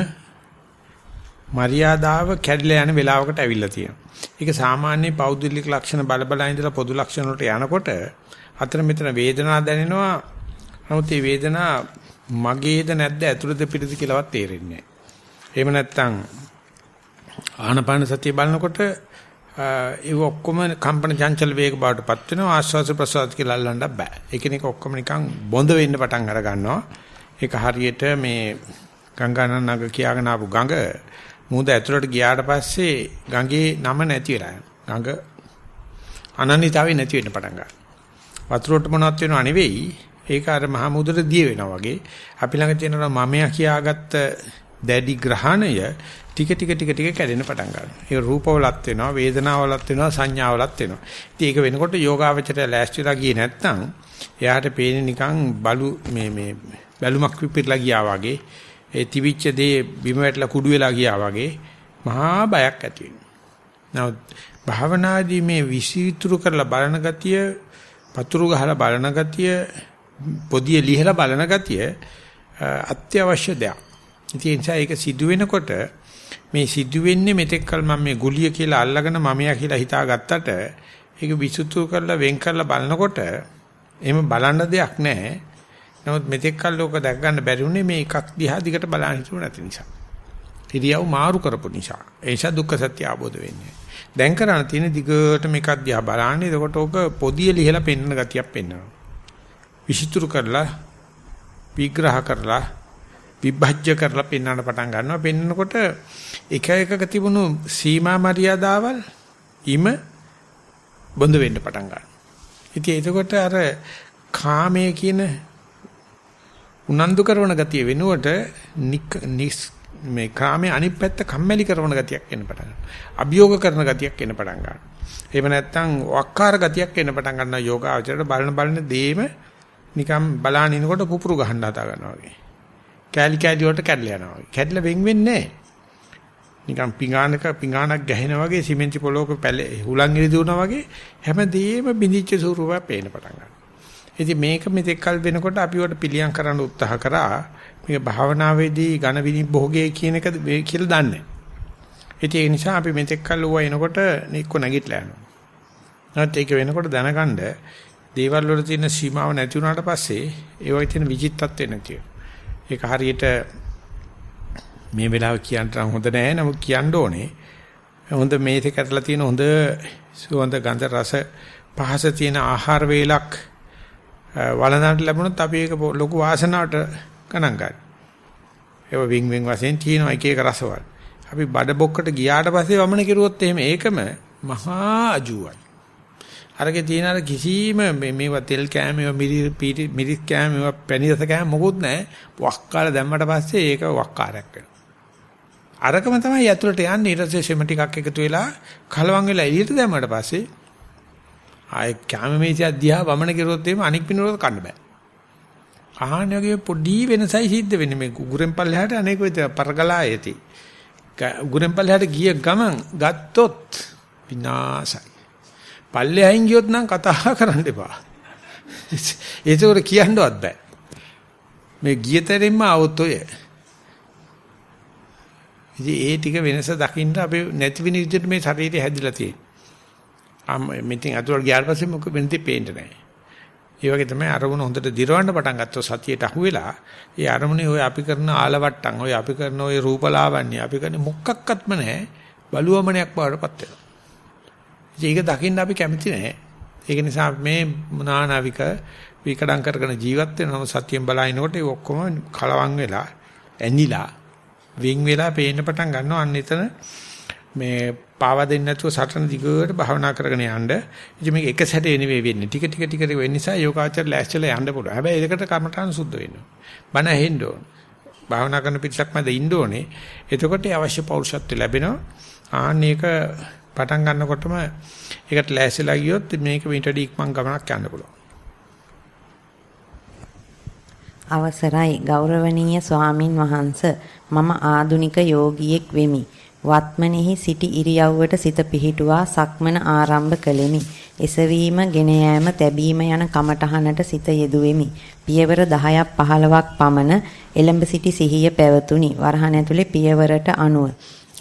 මරියාදාව කැඩලා යන වෙලාවකට ඇවිල්ලා තියෙනවා. ඒක සාමාන්‍ය පෞද්ගලික ලක්ෂණ බල බල ඉඳලා පොදු ලක්ෂණ වලට යනකොට අතර මෙතන වේදනාවක් දැනෙනවා. නමුත් මේ වේදනා මගේද නැද්ද ඇතුළත පිටද කියලාවත් තේරෙන්නේ නැහැ. එහෙම නැත්නම් ආනපාන සතිය බලනකොට ඒ ඔක්කොම කම්පන චංචල වේග බවටපත් වෙනවා ආස්වාස ප්‍රසවාස කියලා අල්ලන්න බෑ. ඒකෙනෙක ඔක්කොම නිකන් බොඳ වෙන්න පටන් අර ගන්නවා. ඒක හරියට මේ ගංගානනග කියාගෙන ආපු ගඟ මුහුද ඇතුළට ගියාට පස්සේ ගඟේ නම නැති වෙලා යනවා. ගඟ අනන්‍යතාවය නැති වෙන්න පටන් ගන්නවා. වතුරට මොනවත් වෙනව නෙවෙයි. ඒක අර මහ මුහුදට දිය වෙනවා වගේ. අපි ළඟ තියෙනවා මමයා කියාගත්ත දැඩි ග්‍රහණය ටික ටික ටික ටික කැඩෙන්න පටන් ගන්නවා. ඒක රූපවලත් වෙනවා, වේදනාවලත් වෙනවා, සංඥාවලත් වෙනවා. ඉතින් ඒක වෙනකොට යෝගාවචරය ලෑස්තිලා ගියේ නැත්නම් එයාට පේන්නේ නිකන් බලු මේ මේ බැලුමක් පිපිරලා ගියා වගේ, ඒ තිවිච්ච දේ බිම වැටලා කුඩු වෙලා ගියා වගේ මහා බයක් ඇති වෙනවා. නමුත් භාවනාදී මේ විසිතුරු කරලා බලන ගතිය, පතුරු ගහලා බලන ගතිය, පොදිය ලිහලා බලන ගතිය අත්‍යවශ්‍ය දෙයක්. ඉතින් ඒ නිසා ඒක සිදු වෙනකොට මේ සිදු වෙන්නේ මෙතෙක්කල් මම මේ ගුලිය කියලා අල්ලගෙන මමයා කියලා හිතාගත්තට ඒක විසුතු කරලා වෙන් කරලා බලනකොට එහෙම බලන්න දෙයක් නැහැ. නමුත් මෙතෙක්කල් ලෝක දැක ගන්න බැරි උනේ මේ එකක් දිහා දිගට බලන්න හිතුව නැති නිසා. ඉරියව් මාරු කරපු නිසා. ඒ නිසා දුක්ඛ සත්‍ය අවබෝධ වෙන්නේ. දැන් කරණ තියෙන දිගට මේකක් දිහා බලන්නේ. එතකොට ඕක පොදිය ලිහලා පෙන්වන ගතියක් පෙන්වනවා. විසිතුරු කරලා විග්‍රහ කරලා විභජ්‍ය කරලා පෙන්වන්න පටන් ගන්නවා. පෙන්නකොට එක එකක තිබුණු සීමා මරියාදාවල් ඉම බොඳ වෙන්න පටන් ගන්නවා. ඉතින් එතකොට අර කාමයේ කියන උනන්දු කරන ගතිය වෙනුවට මේ කාමයේ අනිත් පැත්ත කම්මැලි කරන ගතියක් එන්න පටන් ගන්නවා. අභියෝග කරන ගතියක් එන්න පටන් ගන්නවා. එහෙම නැත්නම් වක්කාර ගතියක් එන්න පටන් ගන්නවා යෝගාචරයට බලන බලන දේම නිකම් බලානිනකොට පුපුරු ගහන්න හදා ගන්නවා වගේ. කෑලි කෑලි වලට කැඩලා යනවා. කැඩලා වෙන් වෙන්නේ නැහැ. නිකන් පිඟානක පිඟානක් ගැහෙනා වගේ සිමෙන්ති පොලොක පැලේ හුලං ඉරි දුවනා වගේ හැමදේම බිඳිච්ච ස්වරූපයක් පේන්න පටන් ගන්නවා. ඉතින් මේක මෙතෙක් කල් වෙනකොට අපි වට පිළියම් කරන්න උත්සාහ කරා මේක භාවනාවේදී ඝන විනිභෝගයේ කියන එක කියලා දන්නේ. ඉතින් ඒ නිසා අපි මෙතෙක් කල් ඌව එනකොට නික්ක නැගිටලා යනවා. නැත්නම් ඒක වෙනකොට දැනගන්න දේවල් වල තියෙන සීමාව නැති වුණාට පස්සේ ඒ වගේ තියෙන විචිත්තත්වෙ නැතිව. ඒක හරියට මේ වෙලාව කියන්න හොඳ නෑ නමුත් කියන්න ඕනේ. හොඳ මේසේ කැටලා තියෙන හොඳ සුවඳ ගඳ රස පහස තියෙන ආහාර වේලක් වළඳන්න ලැබුණොත් අපි ඒක ලොකු වාසනාවට ගණන් ගන්න. ඒව වින් වින් වශයෙන් තියෙන එක එක රසවල. අපි බඩ බොක්කට ගියාට පස්සේ වමන කෙරුවොත් එහෙම ඒකම මහා අජුවයි. අරගේ තියෙන අර කිසිම මේවා තෙල් කෑම මේවා මිරි මිරිස් කෑම මේවා පැණි රස කෑම මොකුත් නැහැ. වක්කාල දැම්මට පස්සේ ඒක වක්කාරයක් වෙනවා. අරකම තමයි ඇතුළට යන්නේ ඊට පස්සේ සෙම ටිකක් එකතු වෙලා කලවම් වෙලා එළියට දැම්මට පස්සේ ආයේ කැමමේසිය දිහා වමන කෙරුවොත් එහෙම අනික් පිනවල කන්න බෑ. ආහන වගේ පොඩි වෙනසයි සිද්ධ වෙන්නේ මේ උගුරෙන් පල්ලෙහාට අනේක විතර පරගලා යති. උගුරෙන් පල්ලෙහාට ගිය ගමන් ගත්තොත් විනාසයි. පල්ලෙහායින් ගියොත් නම් කතා [laughs] කරන්න එපා. ඒකෝර කියන්නවත් බෑ. මේ ගියතරින්ම આવොත් ඔය ඉතින් ඒ ටික වෙනස දකින්න අපි නැති වෙන විදිහට මේ ශරීරය හැදිලා තියෙනවා. අම් මෙතින් අතුල් ගියාට පස්සේ මොක වෙනදි පේන්නේ නැහැ. ඒ වගේ තමයි අරමුණ හොඳට දිරවන්න පටන් ගත්තොත් සතියට අහුවෙලා ඒ අරමුණේ ඔය අපි කරන ආලවට්ටම් ඔය අපි කරන ඔය රූපලාවන්‍ය අපි කරන මොකක්වත්ම නැහැ බලුවමනයක් බවටපත් වෙනවා. ඒක දකින්න අපි කැමති නැහැ. ඒක නිසා මේ නානාවික විකඩම් කරගෙන ජීවත් වෙනම සතියෙන් බලනකොට ඒ ඔක්කොම කලවම් වෙලා ඇනිලා වින් වෙලා පේන්න පටන් ගන්නවා අන්න එතන මේ පාවා දෙන්නේ නැතුව සටන දිගට භාවනා කරගෙන යන්න. ඉතින් මේක එක සැරේ නෙවෙයි වෙන්නේ. ටික ටික ටික ටික වෙන්න නිසා යෝගාචර ලෑස්තිලා යන්න පුළුවන්. හැබැයි ඒකට කර්මඨාන සුද්ධ වෙන්න ඕන. බණ ඇහෙන්න ඕන. භාවනා කරන පිටසක් මැද ඉන්න ඕනේ. එතකොට අවශ්‍ය පෞරුෂත්වය ලැබෙනවා. ආන්න ඒක පටන් ගන්නකොටම ඒකට ලෑස්තිලා ගියොත් මේක මීටර් ඉක්මන් ගමනක් යන්න පුළුවන්. අවසරයි ගෞරවනීය ස්වාමින් වහන්ස මම ආදුනික යෝගියෙක් වෙමි වත්මනෙහි සිටි ඉරියව්වට සිත පිහිටුවා සක්මන ආරම්භ කළෙමි. එසවීම, ගෙන යාම, තැබීම යන කමටහනට සිත යෙදුවෙමි. පියවර 10ක් 15ක් පමණ එළඹ සිටි සිහිය පැවතුනි. වරහන් ඇතුලේ පියවරට අනුව.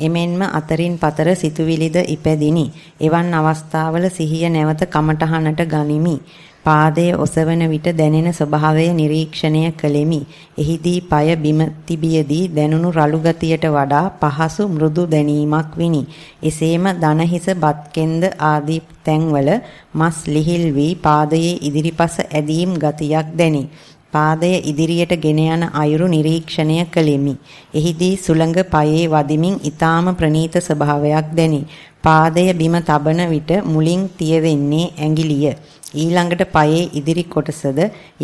එමෙන්ම අතරින් පතර සිතුවිලිද ඉපැදිනි. එවන් අවස්ථාවල සිහිය නැවත කමටහනට ගනිමි. පාදයේ ඔසවන විට දැනෙන ස්වභාවය නිරීක්ෂණය කළෙමි. එහිදී পায় බිම තිබියදී දැනුණු රළු ගතියට වඩා පහසු මෘදු දැනීමක් විනි. එසේම දන හිස බත් කෙන්ද ආදී තැන්වල මස් ලිහිල් වී පාදයේ ඉදිරිපස ඇදීම් ගතියක් දැනේ. පාදය ඉදිරියට ගෙන යන අයුරු නිරීක්ෂණය කළෙමි. එහිදී සුළඟ පයේ වදිමින් ඊටාම ප්‍රනීත ස්වභාවයක් දැනේ. පාදය බිම තබන විට මුලින් තියවෙන්නේ ඇඟිලිය. ඊළඟට පයේ ඉදිරි කොටසද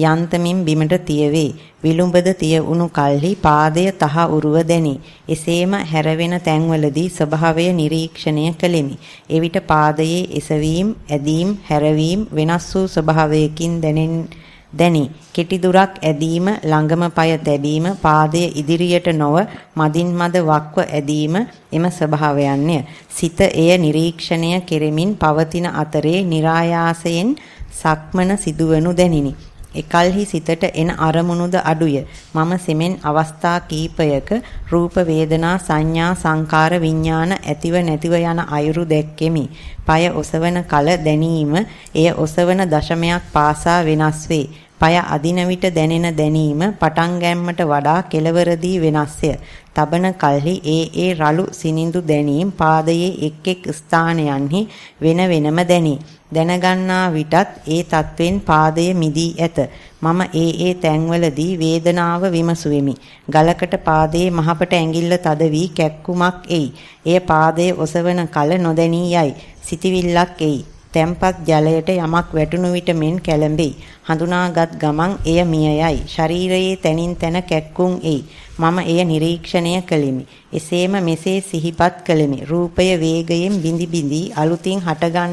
යන්තමින් බිමට තියවේ. විලුඹද තිය උණු කල්හි පාදය තහ උරුව දැනේ. එසේම හැරවෙන තැන්වලදී ස්වභාවය නිරීක්ෂණය කළෙමි. එවිට පාදයේ එසවීම, ඇදීම්, හැරවීම වෙනස් වූ ස්වභාවයකින් දැනෙන්නේ දැනේ. කෙටි දුරක් ඇදීම, ළඟම পায় තැබීම, පාදයේ ඉදිරියට නොව මදින් මද වක්ව ඇදීම එම ස්වභාවයන්ය. සිත එය නිරීක්ෂණය කෙරෙමින් පවතින අතරේ નિરાයාසයෙන් සක්මන සිදුවනු දැනිනි. එකල්හි සිතට එන අරමුණුද අඩුය. මම සෙමෙන් අවස්ථා කීපයක රූප වේදනා සංඥා සංකාර විඥාන ඇතිව නැතිව යන අයුරු දැක්කෙමි. পায় ඔසවන කල දැනීම එය ඔසවන දශමයක් පාසා වෙනස් වේ. পায় අදින විට දැනෙන දැනීම පටන් ගැම්මට වඩා කෙලවරදී වෙනස්ය. තබන කල්හි ඒ ඒ රළු සිනිඳු දැනීම් පාදයේ එක් එක් ස්ථානයන්හි වෙන වෙනම දැනේ. දැනගන්නා විටත් ඒ තත්වෙන් පාදය මිදී ඇත. මම ඒ ඒ තැන්වලදී වේදනාව විමසුවෙමි. ගලකට පාදයේ මහපට ඇඟිල්ල තද වී කැක්කුමක් එයි. එය පාදයේ ඔසවන කල නොදැනී යයි. සිටිවිල්ලක් එයි. තැම්පත් ජලයට යමක් වැටුණු විට මෙන් කැළඹෙයි. හඳුනාගත් ගමන් එය මියයයි. ශරීරයේ තනින් තන කැක්කුම් එයි. මම එය නිරීක්ෂණය කළෙමි. එසේම මෙසේ සිහිපත් කළෙමි. රූපය වේගයෙන් බිඳි බිඳි අලුතින් හටගන්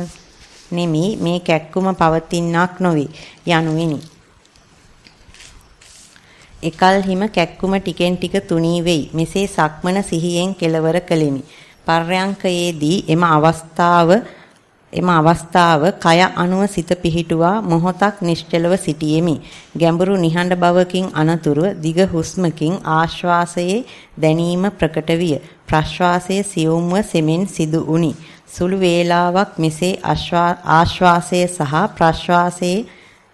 නෙමි මේ කැක්කුම පවතිනක් නොවේ යනුවෙනි. එකල්හිම කැක්කුම ටිකෙන් ටික තුනී වෙයි. මෙසේ සක්මන සිහියෙන් කෙලවර කළෙමි. පර්යංකයේදී එම අවස්ථාව එම අවස්ථාව කය අනුව සිත පිහිටුවා මොහොතක් නිශ්චලව සිටියෙමි. ගැඹුරු නිහඬ බවකින් අනතුරුව දිග හුස්මකින් ආශ්වාසයේ දැනීම ප්‍රකට විය. ප්‍රශ්වාසයේ සියුම්ව සෙමෙන් සිදු වුනි. සුළු වේලාවක් මෙසේ ආශ්වාසය සහ ප්‍රශ්වාසයේ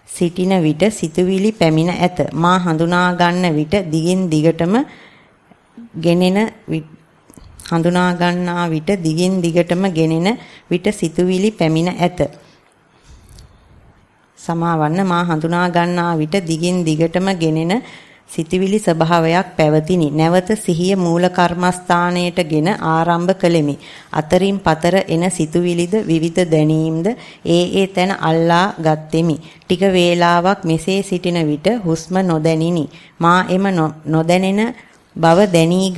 සිටින විට සිතුවිලි පැමිණ ඇත. මා හඳුනා ගන්න විට දිගින් දිගටම ගෙනෙන හඳුනා ගන්නා විට දිගින් දිගටම ගෙනෙන විට සිතුවිලි පැමිණ ඇත. සමාවන්න මා හඳුනා ගන්නා විට දිගින් දිගටම ගෙනෙන සිතවිලි ස්වභාවයක් පැවතිනි. නැවත සිහිය මූල කර්මස්ථානයටගෙන ආරම්භ කළෙමි. අතරින් පතර එන සිතුවිලිද විවිධ දැනීම්ද ඒ ඒ තැන අල්ලා ගත්ෙමි. ටික වේලාවක් මෙසේ සිටින විට හුස්ම නොදැනිනි. මා එම නොදැනෙන බව දැනී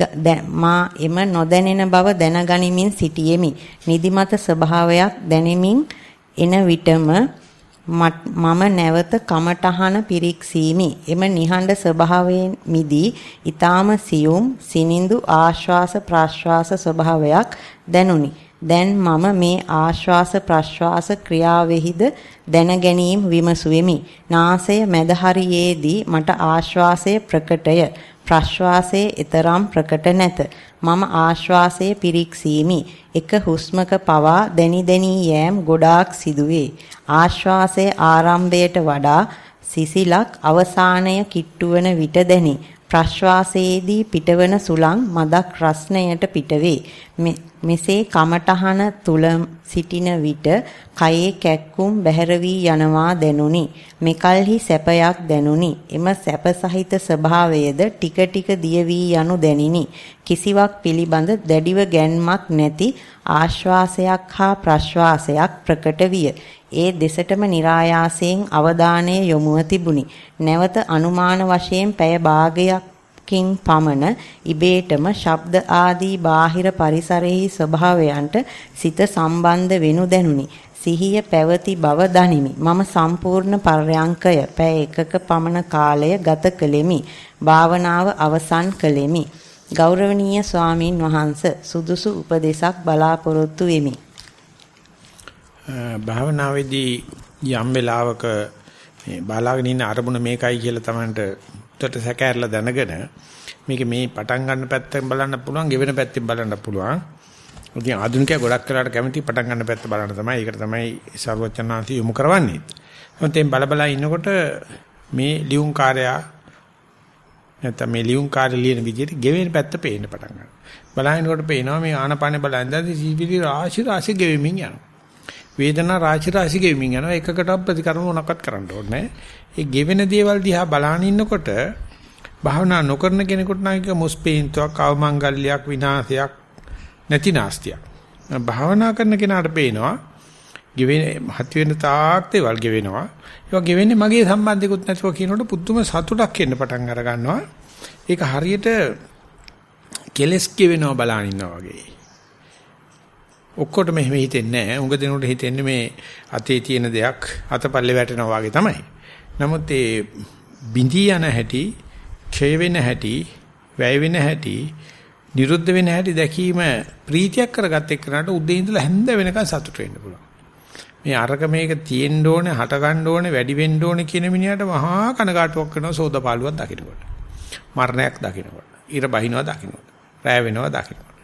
මා එම නොදැනෙන බව දැනගනිමින් සිටියෙමි. නිදිමත ස්වභාවයක් දැනෙමින් එන විටම මම නැවත කමටහන පිරික්සීමි. එම නිහඬ ස්වභාවයෙන් මිදී ඊටාම සියුම් සිනිඳු ආශ්වාස ප්‍රාශ්වාස ස්වභාවයක් දැනුනි. දැන් මම මේ ආශ්වාස ප්‍රශ්වාස ක්‍රියාවෙහිද දැන ගැනීම විමසුවෙමි. නාසය මැද හරියේදී මට ආශ්වාසය ප්‍රකටය. ප්‍රශ්වාසයේ ඊතරම් ප්‍රකට නැත. මම ආශ්වාසයේ පිරික්සීමි. එක හුස්මක පවා දැනි දැනි යෑම් ගොඩාක් සිදුවේ. ආශ්වාසයේ ආරම්භයට වඩා සිසිලක් අවසානය කිට්ටුවන විට දැනේ. ප්‍රශ්වාසයේදී පිටවන සුළං මදක් රස්නයට පිටවේ. මෙසේ කමටහන තුල සිටින විට කයේ කැක්කුම් බැහැර වී යනවා දැනුනි. මෙකල්හි සැපයක් දැනුනි. එම සැප සහිත ස්වභාවයද ටික ටික දිය වී යනු දැනිනි. කිසිවක් පිළිබඳ දැඩිව ගැන්මක් නැති ආශ්වාසයක් හා ප්‍රශ්වාසයක් ප්‍රකට විය. ඒ දෙසටම નિરાයාසයෙන් අවධානය යොමුව තිබුණි. නැවත අනුමාන වශයෙන් පැය භාගයක් කින් පමණ ඉබේටම ශබ්ද ආදී බාහිර පරිසරෙහි ස්වභාවයන්ට සිත සම්බන්ධ වෙනු දැනුනි. සිහිය පැවති බව දනිමි. මම සම්පූර්ණ පර්යංකය පැය එකක පමණ කාලය ගත කළෙමි. භාවනාව අවසන් කළෙමි. ගෞරවනීය ස්වාමින් වහන්ස සුදුසු උපදේශක් බලාපොරොත්තු වෙමි. භාවනාවේදී යම් වෙලාවක මේ බලාගෙන ඉන්න අරමුණ මේකයි කියලා Tamanට උත්තර සැකහැරලා දැනගෙන මේක මේ පටන් ගන්න පැත්තෙන් බලන්න පුළුවන්, ගෙවෙන පැත්තෙන් බලන්න පුළුවන්. ඉතින් ආධුනිකයා ගොඩක් කරාට කැමති පටන් ගන්න පැත්ත බලන්න තමයි. ඒකට තමයි සර්වචනාන්ති යොමු කරවන්නේ. මොකද මේ බල බල ඉන්නකොට මේ ලියුම් කාර්යය නැත්නම් මේ ලියුම් කාර්ය ලියන විදිහට ගෙවෙන පැත්ත පේන්න පටන් ගන්නවා. බලහිනකොට පේනවා මේ ආනපානේ බලන්දාදී සීපිලි රාශි රාශි ගෙවෙමින් යනවා. වේදනා රාශි රාශි ගෙවෙමින් යනවා. එකකට ප්‍රතිකරම මොනක්වත් කරන්න ඕනේ ඒ ගෙවෙන දේවල් දිහා බලන ඉන්නකොට භාවනා නොකරන කෙනෙකුට නම් මොස්පේන්තුවක් අවමංගල්‍යයක් විනාශයක් නැති නාස්තියක්. භාවනා කරන කෙනාට පේනවා ගෙවෙන හත් වෙන තාක් දේවල් ගෙවෙනවා. ඒවා ගෙවෙන්නේ මගේ සම්බන්ධිකුත් නැතුව කියනකොට පුදුම සතුටක් එන්න පටන් අර ගන්නවා. ඒක හරියට කෙලස් ගෙවෙනවා බලන ඉන්නවා වගේ. ඔක්කොටම එහෙම හිතෙන්නේ නැහැ. උඟ දෙනුට හිතෙන්නේ මේ අතේ තියෙන දෙයක් අතපල්ලේ වැටෙනවා වගේ තමයි. නමුත් ඒ බිඳී යන හැටි, ක්ෂය වෙන හැටි, වැය වෙන හැටි, නිරුද්ධ වෙන හැටි දැකීම ප්‍රීතියක් කරගත් එක්කනට උදේ ඉඳලා හැන්ද වෙනකන් සතුට වෙන්න පුළුවන්. මේ අරක මේක තියෙන්න ඕනේ, හට ගන්න ඕනේ, වැඩි වෙන්න ඕනේ කියන මිනිහට මහා කනගාටුවක් කරනවා සෝදපාලුවක් දකින්නකොට. මරණයක් දකින්නකොට. ඊර බහිනවා දකින්නකොට. රැය වෙනවා දකින්නකොට.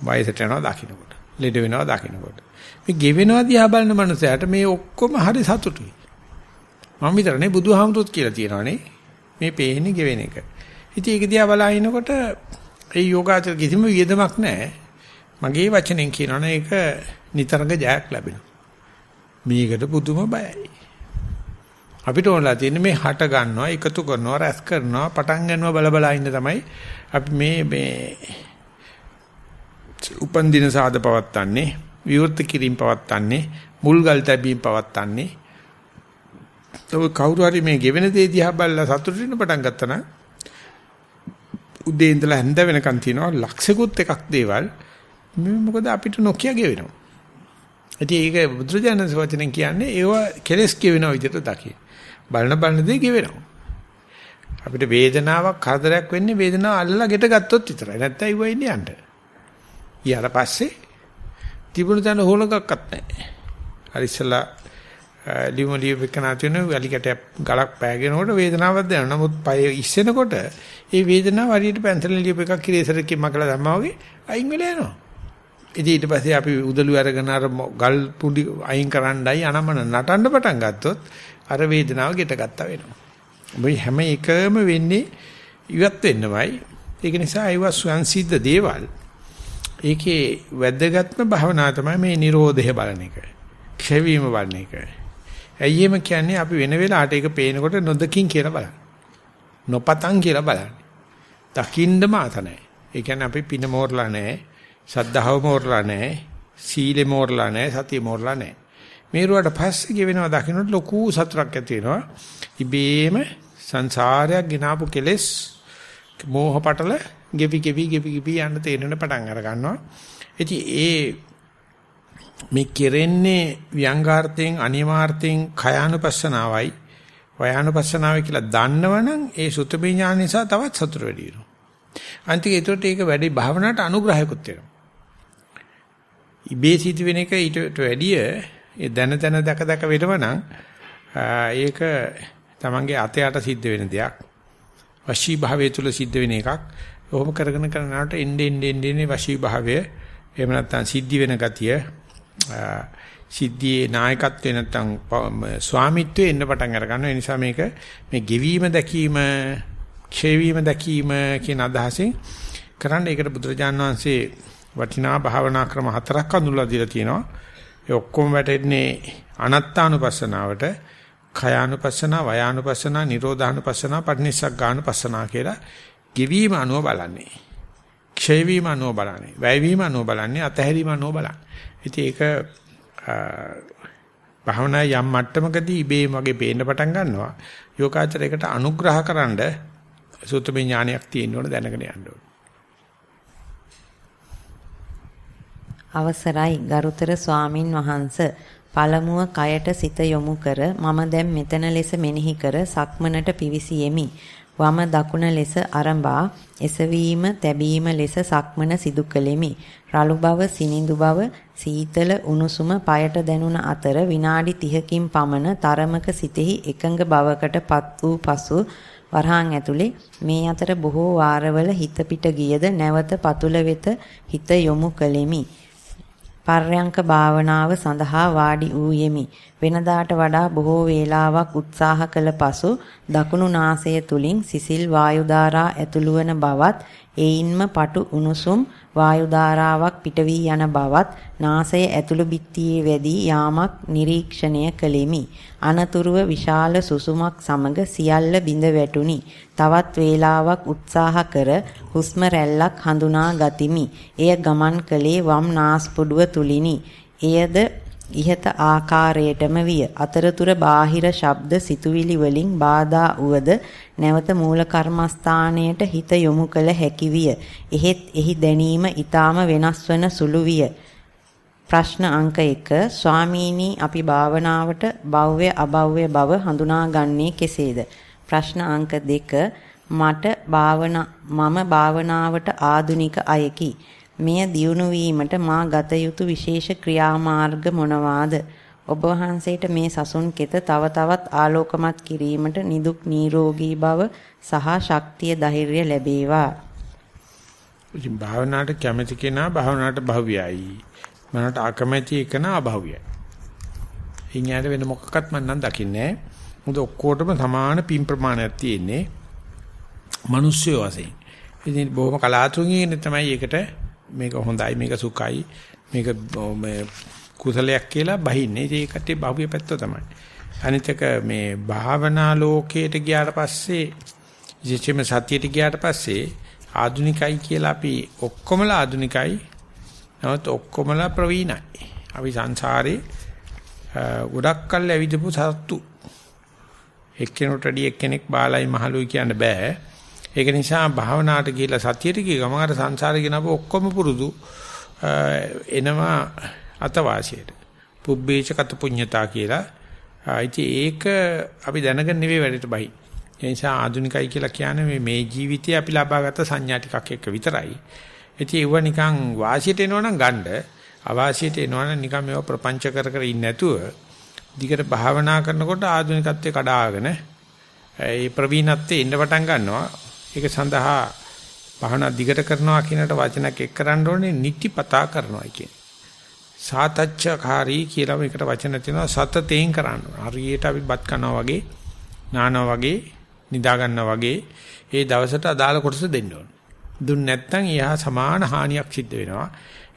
වයසට යනවා දකින්නකොට. ලෙඩ වෙනවා දකින්නකොට. මේ ගෙවෙනවා දිහා බලන මනුස්සයාට මේ ඔක්කොම හරි සතුටුයි. මම විතරනේ බුදුහාමුදුරුත් කියලා තියෙනවානේ. මේ පේන්නේ ගෙවෙන එක. ඉතින් ඒක දිහා බලනකොට ඒ යෝගාචර කිසිම වියදමක් නැහැ. මගේ වචනෙන් කියනවනේ ඒක නිතරම ජයක් ලැබෙනවා. මේකට පුදුම බයයි. අපිට ඕනලා තියෙන්නේ මේ හට ගන්නවා, එකතු කරනවා, රැස් කරනවා, පටන් ගන්නවා බල බල ඉන්න තමයි අපි මේ මේ උපන් දින සාද පවත්තන්නේ, විවෘත කිරීම පවත්තන්නේ, මුල්ගල් තැබීම පවත්තන්නේ. તો කවුරු හරි මේ ගෙවෙන දේ දිහා බලලා සතුටු වෙන්න පටන් ගත්තා නම් උදේ ඉඳලා හැන්ද වෙනකන් තියෙනවා ලක්ෂිකුත් එකක් දේවල් මේ මොකද අපිට නොකිය ගෙවෙනවා. ඉතින් ඒක බුදුරජාණන් වහන්සේ කියන්නේ ඒව කෙලස් කියවෙන විදිහට දකින්න. බලන බලන දේ කියවෙනවා. අපිට වේදනාවක් කරදරයක් වෙන්නේ වේදනාව අල්ලලා ගෙට ගත්තොත් විතරයි. නැත්නම් ඉව ඉන්නේ යන්න. ඊට පස්සේ තිබුණ තැන හොලකක්වත් නැහැ. හරි ඉස්සලා ලියුම ලියපෙකනා තියෙන වැලි කැටයක් ගලක් පෑගෙනකොට වේදනාවක් දැනෙනවා. නමුත් පය ඉස්සෙනකොට ඒ වේදනාව හරියට පැන්සලෙන් ලියප එකක් කිරේසරකින් මකලා දැම්මා වගේ අයින් වෙලා යනවා. ඉතින් ඊට පස්සේ අපි උදළු අරගෙන අර ගල් පුඩි අයින් කරන්නයි අනමන නටන්න පටන් ගත්තොත් අර වේදනාව ගෙට ගත්තා වෙනවා. මේ හැම එකම වෙන්නේ ඉවත් වෙන්නමයි. ඒක නිසා ඒව සංසිද්ධ දේවල්. ඒකේ වැදගත්ම භවනා තමයි මේ Nirodha බලන එක. ක්ෂේවීම බලන එක. ඇයි එම කියන්නේ අපි වෙන වෙලාවට ඒක පේනකොට නොදකින් කියලා බලන්න. නොපතන් කියලා බලන්න. දකින්නම ආත නැහැ. ඒ කියන්නේ අපි පින මෝරලා නැහැ. සද්ධාව මෝරලා නැහැ. සීලෙ මෝරලා නැහැ. සතිය මෝරලා නැහැ. මේරුවට පස්සේ ගෙවෙනවා දකින්නට ලොකු සතුටක් ඇති වෙනවා. ඉබේම සංසාරයක් ගినాපු කෙලෙස් මෝහ පටල ගෙවි ගෙවි ගෙවි ගෙවි යන්න තේරෙන පටන් අර ගන්නවා. ඉතින් ඒ මේ කෙරෙන්නේ ව්‍යංගාර්ථයෙන් අනිමාර්ථයෙන් කයානුපස්සනාවයි වයානුපස්සනාවයි කියලා දන්නවනම් ඒ සුතමේ ඥාන නිසා තවත් සතුට වැඩි වෙනවා. අන්තික ඒකට ඒක වැඩි භාවනාවට අනුග්‍රහයකුත් වෙනවා. ඉබේ සිට වෙන එක ඊට වැඩිය ඒ දැන දැන දක දක වෙනවනම් ඒක තමන්ගේ අතයට සිද්ධ වෙන දෙයක්. වශී භාවය තුල සිද්ධ වෙන එකක්. ඔහොම කරගෙන කරනකොට එන්නේ එන්නේ එන්නේ වශී භාවය එහෙම නැත්නම් සිද්ධි වෙන ගතිය සිද්ධියේ නායකත්වය නැත්නම් ස්වාමිත්වය එන්න පටන් අර ගන්නවා. ඒ නිසා මේක මේ ගෙවීම දැකීම, ක්ෂේවීම දැකීම කියන අදහසෙන් කරන්න ඒකට බුදුරජාණන් වහන්සේ වටිනා භාවනා ක්‍රම හතරක් අඳුල්ලා දීලා තියෙනවා. ඒ ඔක්කොම වැටෙන්නේ අනත්තානුපස්සනාවට, khයානුපස්සනා, වයානුපස්සනා, නිරෝධානුපස්සනා, පටිනිස්සග්ගානුපස්සනා කියලා ගෙවීම අනුව බලන්නේ. ක්ෂේවීම අනුව බලන්නේ. වැයවීම අනුව බලන්නේ. අතහැරීම අනුව බලන්නේ. ඉතින් ඒක භාවනා යම් මට්ටමකදී ඉබේම වගේ පේන්න පටන් ගන්නවා. යෝගාචරයකට අනුග්‍රහකරනද සූත්‍රමය ඥානයක් තියෙන්න ඕන දැනගෙන යන්න ඕන. අවසරයි ගරුතර ස්වාමින් වහන්ස පළමුව කයට සිත යොමු කර මම දැන් මෙතන ලෙස මෙනෙහි කර සක්මනට පිවිසියෙමි. වම දකුණ ලෙස අරඹා එසවීම තැබීම ලෙස සක්මන සිදු කළෙමි. රළු බව සිනිඳු බව සීතල උණුසුම পায়ට දැනුණ අතර විනාඩි 30කින් පමණ තරමක සිතෙහි එකඟ බවකට පත් වූ පසු වරහන් ඇතුලේ මේ අතර බොහෝ වාරවල හිත පිට ගියද නැවත පතුල වෙත හිත යොමු කළෙමි. පර්යංක භාවනාව සඳහා වාඩි වූයෙමි. වෙනදාට වඩා බොහෝ වේලාවක් උත්සාහ කළ පසු දකුණු නාසය තුලින් සිසිල් වායු ධාරා ඇතුළු වන බවත් එයින්ම පටු උණුසුම් වායු ධාරාවක් පිට වී යන බවත් නාසය ඇතුළු බිත්තියේ වැදී යාමක් නිරීක්ෂණය කළෙමි. අනතුරුව විශාල සුසුමක් සමග සියල්ල බිඳ වැටුනි. තවත් වේලාවක් උත්සාහ කර හුස්ම රැල්ලක් හඳුනා ගතිමි. එය ගමන් කළේ වම් නාස්පුඩුව තුලිනි. එයද ඉහත ආකාරයටම විය. අතරතුර බාහිර ශබ්ද සිතුවිලි වලින් බාධා උවද නැවත මූල කර්මස්ථානයට හිත යොමු කළ හැකි විය. එහෙත් එහි දැනීම ඊටාම වෙනස් වන සුළු විය. ප්‍රශ්න අංක 1 ස්වාමීනි අපි භාවනාවට භව්‍ය අභව්‍ය බව හඳුනාගන්නේ කෙසේද? ප්‍රශ්න අංක 2 මට භාවනා මම භාවනාවට ආදුනික අයකි. මෙය දියුණු වීමට මා ගත යුතු විශේෂ ක්‍රියාමාර්ග මොනවාද? ඔබ වහන්සේට මේ සසුන් කෙත තව තවත් ආලෝකමත් කිරීමට නිදුක් නිරෝගී බව සහ ශක්තිය ධෛර්යය ලැබේවා. ඉතින් භාවනාවට කැමති කෙනා භාවනාවට භව්‍යයි. මනට අකමැති කෙනා අභව්‍යයි. ඉන්හියට වෙන මොකක්වත් මම නම් දකින්නේ නැහැ. මොකද ඔක්කොටම සමාන පින් ප්‍රමාණයක් තියෙන්නේ. මිනිස්සු වශයෙන්. ඉතින් බොහොම කලාතුරකින් තමයි ඒකට මේක හොඳයි මේක සුඛයි මේක මේ කුසලයක් කියලා බහින්නේ. ඉතින් ඒකට බහුවේ පැත්ත තමයි. අනිත් එක මේ භාවනා ලෝකයට ගියාට පස්සේ විශේෂයෙන්ම සතියට ගියාට පස්සේ ආදුනිකයි කියලා අපි ඔක්කොමලා ආදුනිකයි. නමුත් ඔක්කොමලා ප්‍රවීණයි. අපි සංසාරේ ගොඩක් කල් ඇවිදපු සත්තු. එක්කෙනෙකුට වැඩි එක්කෙනෙක් බාලයි මහලුයි කියන්න බෑ. ඒක නිසා භාවනාවට ගිහිලා සතියට ගිය ගමන් අර සංසාරේ ගෙනව ඔක්කොම පුරුදු එනවා අතවාසියට. පුබ්බේච කත පුඤ්ඤතා කියලා. ඉතින් ඒක අපි දැනගෙන නෙවෙයි වැඩට බහි. ඒ නිසා ආධුනිකයි කියලා කියන්නේ මේ මේ ජීවිතේ අපි ලබාගත් සංඥා ටිකක් එක්ක විතරයි. ඉතින් ඒව නිකන් වාසියට එනවනම් ගන්න අවාසියට එනවනම් නිකන් මේව ප්‍රපංච කර කර ඉන්නේ නැතුව දිගට භාවනා කරනකොට ආධුනිකත්වයේ කඩාගෙන ඒ ප්‍රවීණත්වයේ ඉන්න පටන් ගන්නවා. ඒක සඳහා භාවනා දිගට කරනවා කියනට වචනයක් එක් කරන්න ඕනේ නිතිපතා කරනවා කියන්නේ. සාතච්ඡකාරී කියලා මේකට වචන තියෙනවා සතතෙන් කරන්න. හරියට අපි බත් කනවා වගේ, නානවා වගේ, නිදා ගන්නවා වගේ ඒ දවසට අදාළ කොටස දෙන්න ඕන. දුන්න නැත්නම් එහා සමාන හානියක් සිද්ධ වෙනවා.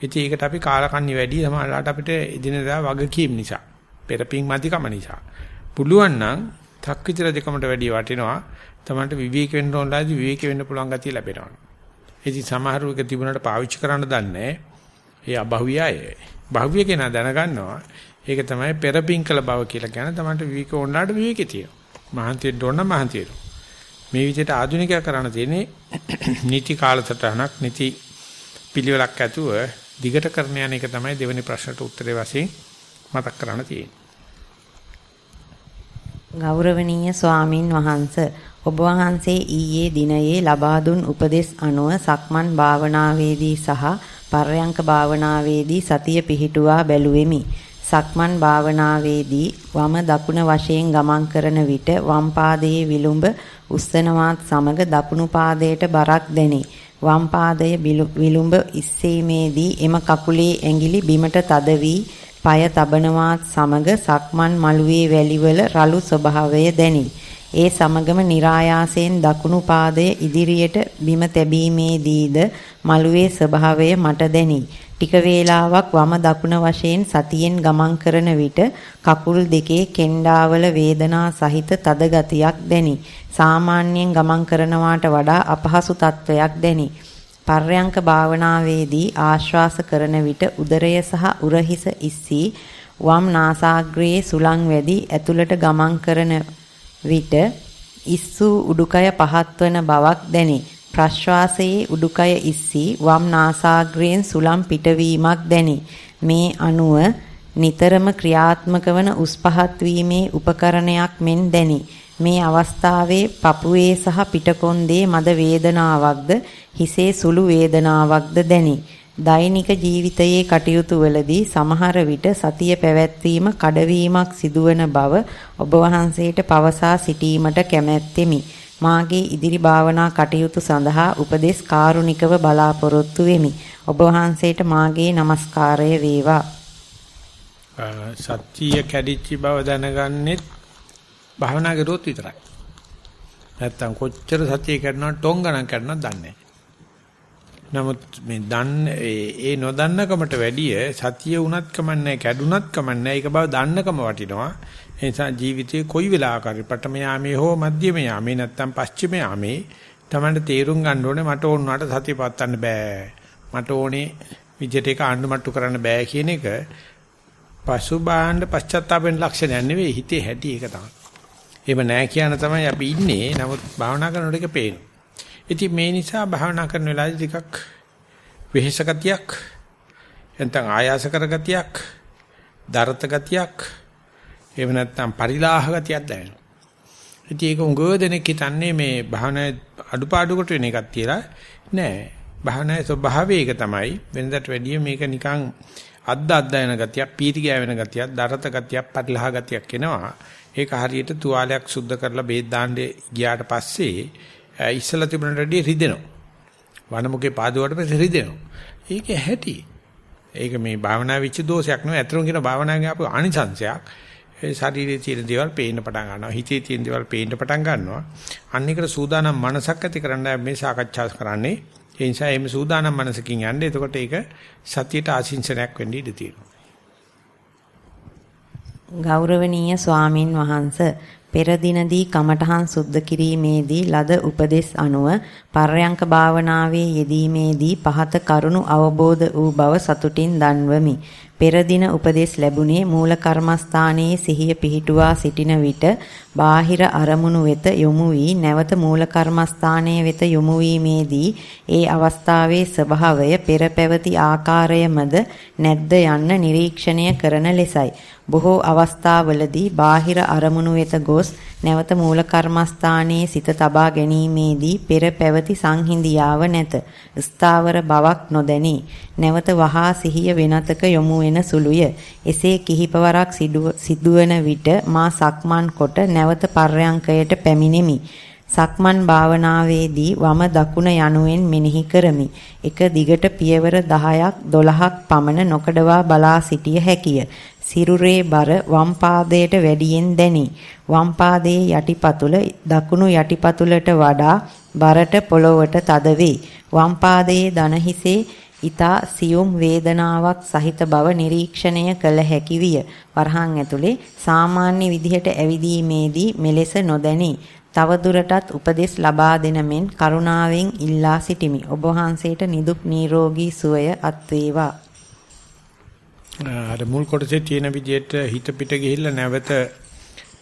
ඉතින් ඒකට අපි කාලකන්ණි වැඩි සමහරවිට අපිට එදිනදා වගකීම් නිසා, පෙරපින් මැදිකම නිසා. පුළුවන් නම් තක් විතර දෙකමට වැඩි වටිනවා. තමන්ට විවේක වෙන්න ඕනලාදී විවේක වෙන්න පුළුවන් ගතිය ලැබෙනවා. ඉතින් සමහරු එක තිබුණාට පාවිච්චි කරන්න දන්නේ ඒ අභව්‍යය. භව්‍ය කෙනා දැනගන්නවා. ඒක තමයි පෙරපින්කල බව කියලා කියන තමන්ට විවේක ඕනලාට විවේකේ තියෙනවා. මහන්තියෙන් ඕන නම් මහන්තියට. මේ විදිහට ආධුනිකයා කරන්න තියෙන්නේ [coughs] නීති කාලසටහනක් නීති පිළිවෙලක් ඇතුව දිගට කරන යන එක තමයි දෙවෙනි ප්‍රශ්නට උත්තරේ වශයෙන් මතක් කරන්න තියෙන්නේ. ගෞරවනීය ස්වාමින් වහන්සේ ඔබ වහන්සේ ඊයේ දිනයේ ලබා දුන් උපදෙස් අනුව සක්මන් භාවනාවේදී සහ පර්යංක භාවනාවේදී සතිය පිහිටුවා බැලුවෙමි. සක්මන් භාවනාවේදී වම දකුණ වශයෙන් ගමන් කරන විට වම් පාදයේ විලුඹ උස්සනවත් සමග දකුණු පාදයට බරක් දැනේ. වම් පාදයේ විලුඹ ඉස්සීමේදී එම කකුලේ ඇඟිලි බිමට තද වී পায় තබනවත් සමග සක්මන් මළුවේ වැලිවල රළු ස්වභාවය දැනේ. ඒ සමගම નિરાයාසයෙන් දකුණු පාදය ඉදිරියට බිම තැබීමේදීද මළුවේ ස්වභාවය මට දැනි. ටික වේලාවක් වම දකුණ වශයෙන් සතියෙන් ගමන් කරන විට කකුල් දෙකේ කෙන්ඩාවල වේදනා සහිත තද ගතියක් දැනි. සාමාන්‍යයෙන් ගමන් කරනවාට වඩා අපහසු තත්වයක් දැනි. පර්යංක භාවනාවේදී ආශ්වාස කරන විට උදරය සහ උරහිස ඉස්සී වම් නාසාග්‍රයේ සුලං වැඩි ඇතුළට ගමන් කරන විට ඉස්සූ උඩුකය පහත්වන බවක් දැනේ. ප්‍රශ්වාසයේ උඩුකය ඉස්සී වම් නාසාග්‍රයෙන් සුලම් පිටවීමක් දැනේ. මේ අනුව නිතරම ක්‍රියාත්මක වන උස් පහත් වීමේ උපකරණයක් මෙන් දැනේ. මේ අවස්ථාවේ පපුවේ සහ පිටකොන්දේ මද වේදනාවක්ද හිසේ සුළු වේදනාවක්ද දැනේ. දෛනික ජීවිතයේ කටයුතු වලදී සමහර විට සතිය පැවැත්වීම කඩවීමක් සිදුවන බව ඔබ වහන්සේට පවසා සිටීමට කැමැත්තෙමි. මාගේ ඉදිරි භාවනා කටයුතු සඳහා උපදෙස් කාරුණිකව බලාපොරොත්තු වෙමි. ඔබ වහන්සේට මාගේ নমස්කාරය වේවා. සත්‍යය කැඩිච්ච බව දැනගන්නෙත් භාවනා කරුවොත් විතරයි. නැත්තම් කොච්චර සත්‍යය කැඩනවද ටොං ගණන් කැඩනවද දන්නේ නමුත් මේ දන්න ඒ නොදන්නකමට වැඩිය සතිය උනත් කමන්නේ කැඩුනත් කමන්නේ ඒක බව දන්නකම වටිනවා ඒ නිසා ජීවිතේ කොයි වෙලාවක හරි පටම යාමේ හෝ මධ්‍යම යාමේ නැත්තම් පස්චිම යාමේ තමන්ට තේරුම් ගන්න ඕනේ මට ඕනකට සතිය පවත්වන්න බෑ මට ඕනේ විදියට ඒක ආණ්ඩුමට්ටු කරන්න බෑ කියන එක පසුබාහන්න පශ්චාත්තාපෙන් ලක්ෂණයක් නෙවෙයි හිතේ හැටි ඒක තමයි. එහෙම නෑ කියන තමයි අපි ඉන්නේ. නමුත් භාවනා කරනකොට ඒක පේනවා. ඉතින් මේ නිසා භාවනා කරන වෙලාවේදී ටිකක් වෙහෙස ගතියක් එතන ආයාස කර ගතියක් දරත ගතියක් එහෙම නැත්නම් පරිලාහ ගතියක් දැනෙනවා. ඉතින් ඒක උගව දෙනෙක් හිතන්නේ මේ භාවනා අඩුපාඩුකට වෙන එකක් කියලා නෑ. භාවනාවේ ස්වභාවය ඒක තමයි වෙනදට වැඩිය මේක නිකන් අද්ද අද්දයන ගතියක් පීටි ගෑවෙන ගතියක් දරත ගතියක් පරිලහ ගතියක් එනවා ඒක හරියට තුවාලයක් සුද්ධ කරලා බේත් දාන්නේ ගියාට පස්සේ ඉස්සලා තිබුණට වැඩිය රිදෙනවා. වනමුකේ පාදුවට පස්සේ රිදෙනවා. ඒක ඇහැටි. ඒක මේ භාවනා විච දෝෂයක් නෙවෙයි. අතරම කියන භාවනාවේ ආපු ආනිසංශයක්. ඒ ශරීරයේ තියෙන දේවල් පේන්න පටන් ගන්නවා. හිතේ තියෙන දේවල් පේන්න පටන් ගන්නවා. අන්න එකට සූදානම් මනසක් ඇති කරන්න මේ සාකච්ඡා කරන්නේ. ඒ නිසා එimhe සූදානම් මනසකින් යන්නේ. එතකොට ඒක සතියට ආශිංසනයක් වෙන්න ඉඩ තියෙනවා. ගෞරවනීය ස්වාමින් වහන්සේ පෙර දිනදී කමඨහන් සුද්ධ කිරීමේදී ලද උපදෙස් අනුව පර්යංක භාවනාවේ යෙදීමේදී පහත කරුණු අවබෝධ වූ බව සතුටින් දන්වමි. පෙර දින උපදෙස් ලැබුණේ මූල කර්මස්ථානයේ සිහිය පිහිටුවා සිටින විට බාහිර අරමුණු වෙත යොමු වී නැවත මූල කර්මස්ථානයේ වෙත යොමු වීමේදී ඒ අවස්ථාවේ ස්වභාවය පෙර පැවති ආකාරයමද නැද්ද යන්න නිරීක්ෂණය කරන ලෙසයි. බොහෝ අවස්ථාවලදී බාහිර අරමුණු වෙත ගොස් නැවත මූල කර්මස්ථානයේ සිත තබා ගැනීමේදී පෙර පැවති සංහිඳියාව නැත. ස්ථාවර බවක් නොදැනී නැවත වහා සිහිය වෙනතක යොමු වෙන සුළුය. එසේ කිහිපවරක් සිදුවන විට මා සක්මන් කොට නැවත පර්යංකයට පැමිණෙමි. සක්මන් භාවනාවේදී වම දකුණ යනුවෙන් මෙනෙහි කරමි. එක දිගට පියවර 10ක් 12ක් පමණ නොකඩවා බලා සිටිය හැකිය. සිරුරේ බර වම් පාදයට වැඩියෙන් දැනේ. වම් පාදයේ යටිපතුල දකුණු යටිපතුලට වඩා බරට පොළොවට තද වේ. වම් පාදයේ දන හිසේ ඊතා සියුම් වේදනාවක් සහිත බව නිරීක්ෂණය කළ හැකි විය. වරහන් ඇතුලේ සාමාන්‍ය විදිහට ඇවිදීමේදී මෙලෙස නොදැනී තව දුරටත් උපදෙස් ලබා දෙන මෙන් කරුණාවෙන් ඉල්ලා සිටිමි. ඔබ වහන්සේට නිදුක් නිරෝගී සුවය අත් වේවා. අර මුල් කොටසේ තියෙන විදිහට හිත පිට ගිහිල්ලා නැවත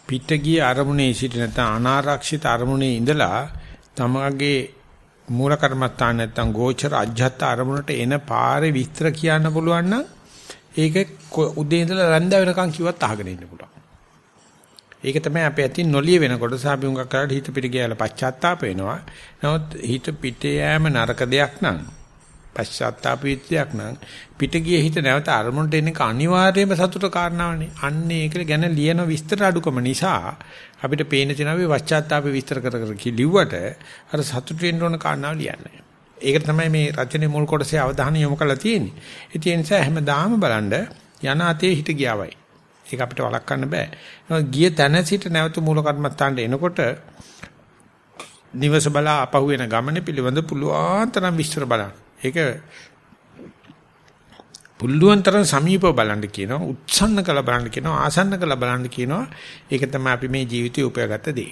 පිට ගිය අරමුණේ සිට නැත්නම් අනාරක්ෂිත අරමුණේ ඉඳලා තමගේ මූල කර්මස්ථාන නැත්නම් ගෝචර අජ්ජත් අරමුණට එන පාරේ විස්තර කියන්න පුළුවන් නම් ඒක උදේ ඉඳලා රැඳ වෙනකන් කිව්වත් අහගෙන ඉන්න පුළුවන්. ඒක තමයි අපේ ඇතින් නොලිය වෙනකොට සාපි උඟක් කරලා හිත පිට ගියාලා පශ්චාත්තාප වෙනවා. නමුත් හිත පිටේ යෑම නරක දෙයක් නම් පශ්චාත්තාප විත්‍යක් නම් පිට ගියේ හිත නැවත අරමුණට එන එක අනිවාර්යයෙන්ම සතුට කාරණාවනේ. අන්න ඒක ගැන ලියන විස්තර අඩුකම නිසා අපිට පේන තියෙන අපි පශ්චාත්තාප විස්තර කර කර කිලිව්වට අර සතුට වෙන්න ඕන කාරණාව ලියන්නේ. ඒක තමයි මේ රචනයේ මුල් කොටසේ අවධානය යොමු කරලා තියෙන්නේ. ඒ නිසා හැමදාම බලන්න යන අතේ හිත ගියාවයි. ඒක අපිට වළක්වන්න බෑ. ගිය තැන සිට නැවත මූල කර්මස්ථානට එනකොට නිවස බලා අපහු වෙන ගමනේ පිළිබඳ පුළුවන් තරම් විස්තර බලන්න. ඒක පුළුවන් තරම් සමීපව බලන්න කියනවා උත්සන්න කළ බලන්න කියනවා ආසන්න කළ බලන්න කියනවා. ඒක තමයි අපි මේ ජීවිතේ උපයාගත්ත දේ.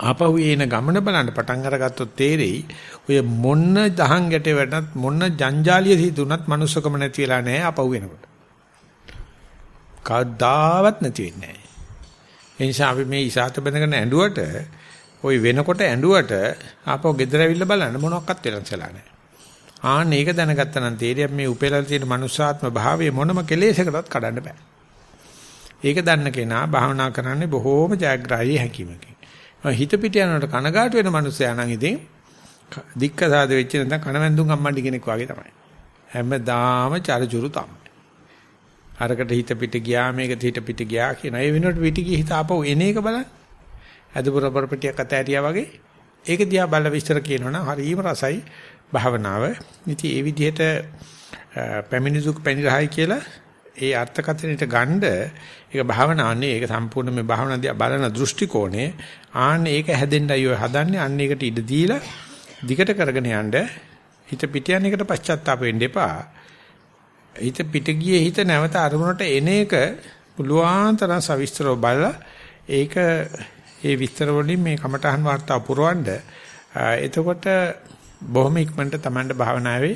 ආපහු එන ගමන බලන්න පටන් අරගත්තොත් තේරෙයි ඔය මොන්න දහං ගැටේ වැටනත් මොන්න ජංජාලිය සිදුනත් manussකම නැති වෙලා නැහැ ආපහු එනකොට. කවදාවත් නැති වෙන්නේ නැහැ. ඒ නිසා අපි මේ ඉසాత බඳගෙන ඇඬුවට ওই වෙනකොට ඇඬුවට ආපහු ගෙදර ඇවිල්ලා බලන්න මොනවත් වෙනසලා නැහැ. ආන්න ඒක දැනගත්තා නම් තේරියක් මේ උපේලා තියෙන මනුස්සාත්ම භාවයේ මොනම කෙලෙසකටවත් කඩන්න බෑ. ඒක දන්න කෙනා භාවනා කරන්නේ බොහෝම ජයග්‍රාහී හැකියමකින්. හිත පිට යනකොට කනගාටු වෙන මනුස්සයා නම් ඉතින් දික්ක සාද වෙච්ච නැත්නම් කනවැන්දුන් අම්මන්ඩි කෙනෙක් වගේ තමයි. හැමදාම චරචුරු තමයි. අරකට හිත පිට ගියා මේකට හිත පිට ගියා කියන ඒ වෙනුවට පිට ගිය හිත ආපහු එන එක බලන්න. අදපුර පරපටියක් අතෑරියා වගේ. ඒක දිහා බල විස්තර කියනවනම් හරිම රසයි භාවනාව. ඉතින් ඒ විදිහට පැමිණි දුක් පැනිරහයි කියලා ඒ අර්ථකථනයට ගන්න ඒක භාවනාන්නේ ඒක සම්පූර්ණ මේ භාවනා දිහා බලන දෘෂ්ටි කෝණය. ආන්නේ ඒක හැදෙන්නයි ඔය හදන්නේ. අන්න ඒකට ඉඩ දීලා දිගට කරගෙන යන්න හිත පිට යන එකට පශ්චාත්තාප වෙන්න එපා. හිත පිට ගියේ හිත නැවත අරමුණට එන එක පුළුවන් තරම් සවිස්තරව බලලා ඒක ඒ විස්තර වලින් මේ කමඨහන් වාර්තාව පුරවන්න එතකොට බොහොම ඉක්මනට Tamand භාවනාවේ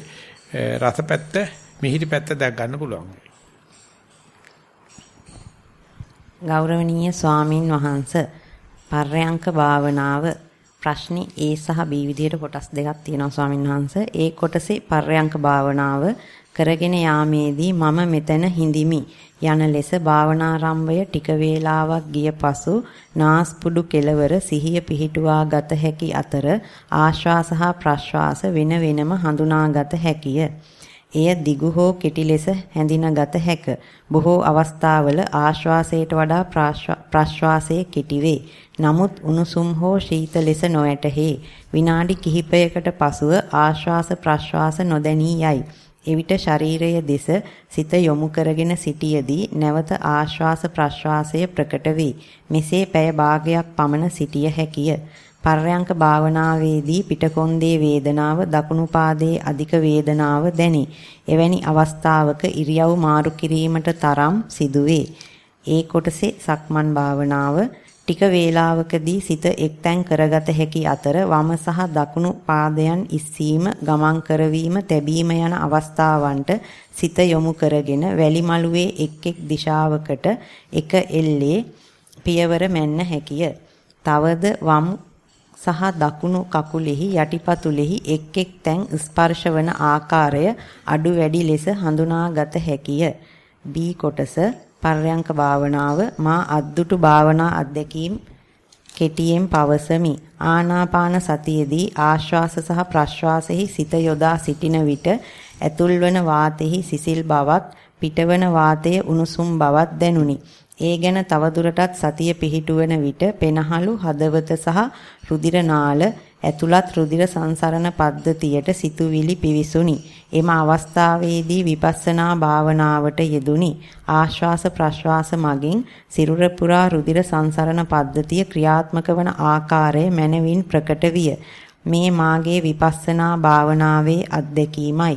රසපැත්ත මිහිරි පැත්ත දැක් ගන්න පුළුවන්. ගෞරවනීය ස්වාමින් වහන්සේ පර්යංක භාවනාව ප්‍රශ්නේ A සහ B විදිහට කොටස් දෙකක් තියෙනවා ස්වාමින් වහන්සේ. ඒ කොටසේ පර්යංක භාවනාව කරගෙන යාමේදී මම මෙතන හිඳිමි යන ලෙස භාවනාරම්භය ටික වේලාවක් ගිය පසු නාස්පුඩු කෙලවර සිහිය පිහිටුවා ගත හැකි අතර ආශ්වාස හා ප්‍රශ්වාස වෙන වෙනම හඳුනාගත හැකිය. එය දිගු හෝ කෙටි ලෙස හැඳිනගත හැක. බොහෝ අවස්ථාවල ආශ්වාසයට වඩා ප්‍රශ්වාසයේ කෙටි වේ. නමුත් උණුසුම් හෝ ශීත ලෙස නොඇතෙහි. විනාඩි කිහිපයකට පසුව ආශ්වාස ප්‍රශ්වාස නොදැනී යයි. එවිට ශරීරය දෙස සිත යොමු කරගෙන සිටියේදී නැවත ආශ්වාස ප්‍රශ්වාසය ප්‍රකට වේ. මෙසේ පැය භාගයක් පමණ සිටිය හැකිය. පර්යංක භාවනාවේදී පිටකොන්දේ වේදනාව දකුණු පාදයේ අධික වේදනාව දැනේ. එවැනි අවස්ථාවක ඉරියව් මාරු කිරීමට තරම් සිදුවේ. ඒ කොටසේ සක්මන් භාවනාව ටික වේලාවකදී සිත එක්තැන් කරගත හැකි අතර වම සහ දකුණු පාදයන් ඉස්සීම ගමන් කරවීම තැබීම යන අවස්ථාවන්ට සිත යොමු කරගෙන වැලි මළුවේ එක් එක් දිශාවකට එක එල්ලේ පියවර මෙන්න හැකිය. තවද වම් සහ දකුණු කකුලෙහි යටිපතුලෙහි එක් එක් තැන් ස්පර්ශ වන ආකාරය අඩු වැඩි ලෙස හඳුනාගත හැකිය. B කොටස පර්යංක භාවනාව මා අද්දුටු භාවනා අධ්‍යක්ීම් කෙටියෙන් පවසමි. ආනාපාන සතියේදී ආශ්වාස සහ ප්‍රශ්වාසෙහි සිත යොදා සිටින විට ඇතුල්වන වාතෙහි සිසිල් බවක් පිටවන වාතයේ උණුසුම් බවක් දැනුනි. ඒ ගැන තවදුරටත් සතිය පිහිටුවන විට පෙනහළු හදවත සහ රුධිර නාල ඇතුළත් රුධිර සංසරණ පද්ධතියට සිතුවිලි පිවිසුනි. එම අවස්ථාවේදී විපස්සනා භාවනාවට යෙදුනි. ආශ්වාස ප්‍රශ්වාස මගින් සිරුර පුරා රුධිර සංසරණ පද්ධතිය ක්‍රියාත්මක වන ආකාරය මනවින් ප්‍රකට විය. මේ මාගේ විපස්සනා භාවනාවේ අත්දැකීමයි.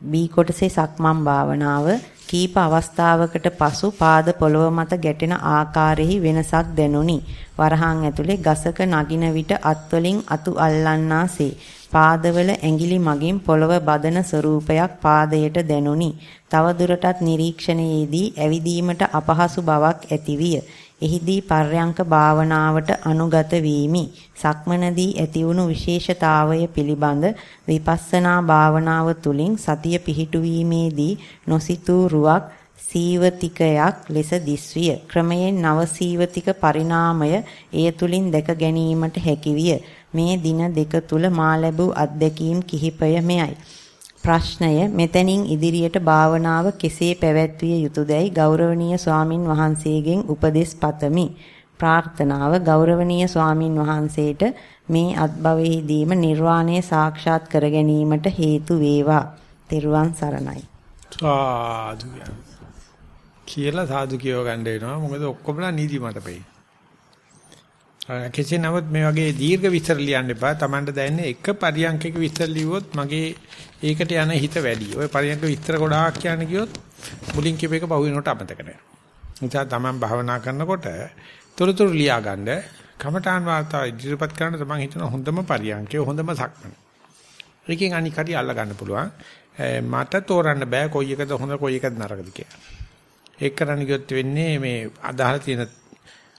බී කොටසේ සක්මන් භාවනාව කීප අවස්ථාවකට පසු පාද පොළව මත ගැටෙන ආකාරෙහි වෙනසක් දැනුනි. වරහන් ඇතුලේ ගසක නගින විට අත්වලින් අතු අල්ලන්නාසේ පාදවල ඇඟිලි මගින් පොළව බදන ස්වරූපයක් පාදයට දැනුනි. තව දුරටත් නිරීක්ෂණයේදී ඇවිදීමට අපහසු බවක් ඇතිවිය. එහිදී පර්යංක භාවනාවට අනුගත වීමි. සක්මනදී ඇතිවුණු විශේෂතාවය පිළිබඳ විපස්සනා භාවනාව තුළින් සතිය පිහිටුවීමේදී නොසිතූ රුවක් සීවතිකයක් ලෙස දිස්විය. ක්‍රමයෙන් නව සීවතික පරිණාමය එය තුලින් දැක ගැනීමට හැකිවිය. මේ දින දෙක තුල මා ලැබූ අත්දැකීම් කිහිපය මෙයයි. ප්‍රශ්නය මෙතනින් ඉදිරියට භාවනාව කෙසේ පැවැත්විය යුතුදැයි ගෞරවනීය ස්වාමින් වහන්සේගෙන් උපදෙස් පතමි. ප්‍රාර්ථනාව ගෞරවනීය ස්වාමින් වහන්සේට මේ අත්භවයේදීම නිර්වාණය සාක්ෂාත් කර ගැනීමට හේතු වේවා. තෙරුවන් සරණයි. සාදු කියලා සාදු කියව ගන්න වෙනවා. මොකද ඔක්කොමලා නීති මට පෙයි. කෙසේ නමුත් මේ වගේ දීර්ඝ විස්තර ලියන්න එපා. Tamanට දැනෙන්නේ එක පරියන්කයක විස්තර ලිව්වොත් මගේ ඒකට යන හිත වැඩි. ওই පරියන්ක විස්තර ගොඩාක් කියන්න ගියොත් මුලින් කියප එක පහු වෙනකොට අමතක වෙනවා. නිසා Taman භාවනා කරනකොට තොරතුරු ලියා ගන්න කමඨාන් වාර්තාව ඉදිරිපත් කරන්න තමන් හිතන හොඳම පරියන්කය හොඳම සක්මන. ඒකෙන් අනික හරි අල්ල ගන්න පුළුවන්. මට තෝරන්න බෑ කොයි එකද හොඳ කොයි එකද නරකද කියලා. ඒක කරන්න ගියොත් වෙන්නේ මේ අදාළ තියෙන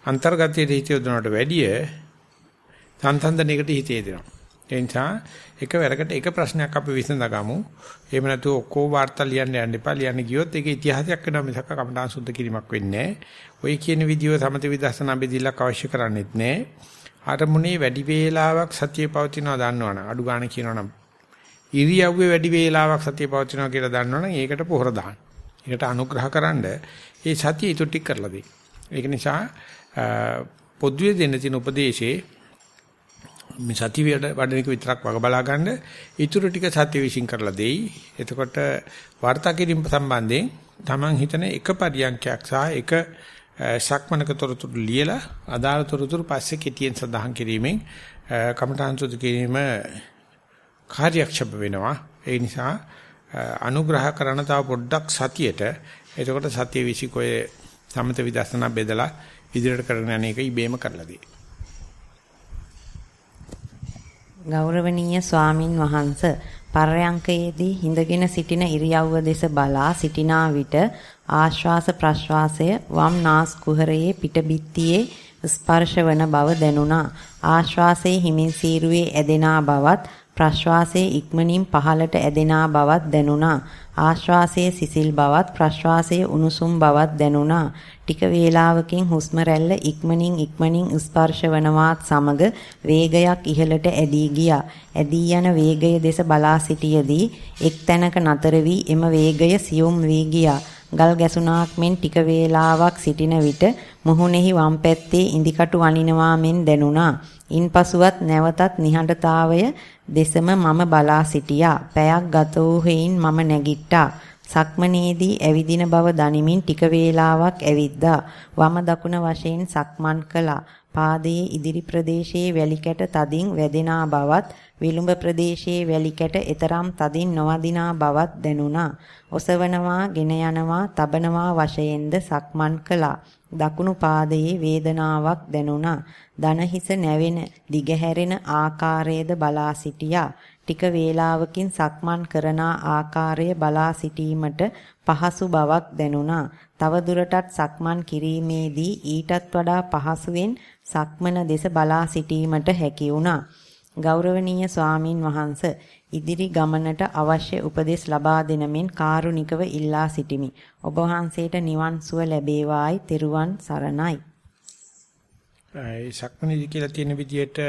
අන්තර්ගතයේ හිත යොදනවට වැඩිය සංසන්දනයකට හිතේ දෙනවා. ඒ නිසා එකවරකට එක ප්‍රශ්නයක් අපි විසඳගමු. එහෙම නැතුව ඔක්කොම වාර්තා ලියන්න යන්න එපා. ලියන්න ගියොත් ඒක ඉතිහාසයක් වෙනවා මිසක් කමඨාන් සුද්ධ කිරීමක් වෙන්නේ නැහැ. ඔය කියන විදියව සමත විදර්ශනා බෙදිලක් අවශ්‍ය කරන්නේත් නැහැ. අරමුණේ වැඩි වේලාවක් සතිය පවතිනවා දන්නවනම් අඩු ගන්න කියනවනම් ඉරියව්වේ වැඩි වේලාවක් සතිය පවතිනවා කියලා දන්නවනම් ඒකට පොහොර දාන්න. ඒකට අනුග්‍රහකරනද ඒ සතිය ඊටු ටික කරලා දෙන්න. ඒක නිසා පොදුවේ දෙන්න තියෙන උපදේශේ මේ සතිය වඩන එක විතරක් වග බලා ගන්න ඊටු ටික සතිය විශ්ින් කරලා දෙයි. එතකොට වර්තා කිරීම සම්බන්ධයෙන් Taman හිතන එක පරියන්කයක් සහ එක සක්මනක තොරතුරු ලියලා අදාළ තොරතුරු පස්සේ කෙටියෙන් සඳහන් කිරීමෙන් කමඨාන් සුදු කිරීම කාර්යක්ෂම වෙනවා. ඒ නිසා අනුග්‍රහ කරන තව පොඩ්ඩක් සතියට එතකොට සතිය විසිකෝය සමත විදර්ශනා බෙදලා ඉදිරියට කරගෙන යන එක ඉබේම කරලා දෙයි. ගෞරවනීය ස්වාමින් වහන්ස පර්යංකයේදී හිඳගෙන සිටින ඉරියව්ව දෙස බලා සිටිනා විට ආශ්වාස ප්‍රශ්වාසය වම් නාස් කුහරයේ පිට බිත්තියේ ස්පර්ශ වන බව දැනුණා ආශ්වාසයේ හිමින් සීරුවේ ඇදෙනා බවත් ප්‍රශ්වාසයේ ඉක්මනින් පහළට ඇදෙනා බවත් දැනුණා. ආශ්වාසයේ සිසිල් බවත් ප්‍රශ්වාසයේ උණුසුම් බවත් දැනුණා. ටික වේලාවකින් හුස්ම රැල්ල ඉක්මනින් ඉක්මනින් ස්පර්ශ වනවාත් සමග වේගයක් ඉහළට ඇදී ගියා. ඇදී යන වේගය දෙස බලා සිටියේදී එක් තැනක නතර වී එම වේගය සියුම් වී ගියා. ගල් ගැසුණාක් මෙන් ටික වේලාවක් සිටින විට මුහුණෙහි වම් පැත්තේ ඉදිකටු අනිනවා මෙන් දැනුණා. ඉන්පසුවත් නැවතත් නිහඬතාවය දෙසම මම බලා සිටියා. පැයක් ගත වූ හේයින් මම නැගිට්ටා. සක්මනේදී ඇවිදින බව දනිමින් ටික වේලාවක් ඇවිද්දා. වම දකුණ වශයෙන් සක්මන් කළා. පාදයේ ඉදිරි ප්‍රදේශයේ වැලි කැට තදින් වැදෙනා බවත් විලුඹ ප්‍රදේශයේ වැලි කැට එතරම් තදින් නොවදිනා බවත් දැනුණා. ඔසවනවා, ගෙන යනවා, තබනවා වශයෙන්ද සක්මන් කළා. දකුණු පාදයේ වේදනාවක් දැනුණා. දන හිස නැවෙන, දිගහැරෙන ආකාරයේද බලා සිටියා. ටික වේලාවකින් සක්මන් කරන ආකාරය බලා සිටීමට පහසු බවක් දැනුණා. තව දුරටත් සක්මන් කිරීමේදී ඊටත් වඩා පහසුවෙන් සක්මන දෙස බලා සිටීමට හැකි වුණා. ගෞරවනීය ස්වාමින් වහන්ස ඉදිරි ගමනට අවශ්‍ය උපදෙස් ලබා දෙන මෙන් කාරුණිකව ඉල්ලා සිටිමි. ඔබ වහන්සේට නිවන් සුව ලැබේවායි. තෙරුවන් සරණයි. ඒ සක්මනේදී කියලා තියෙන විදිහට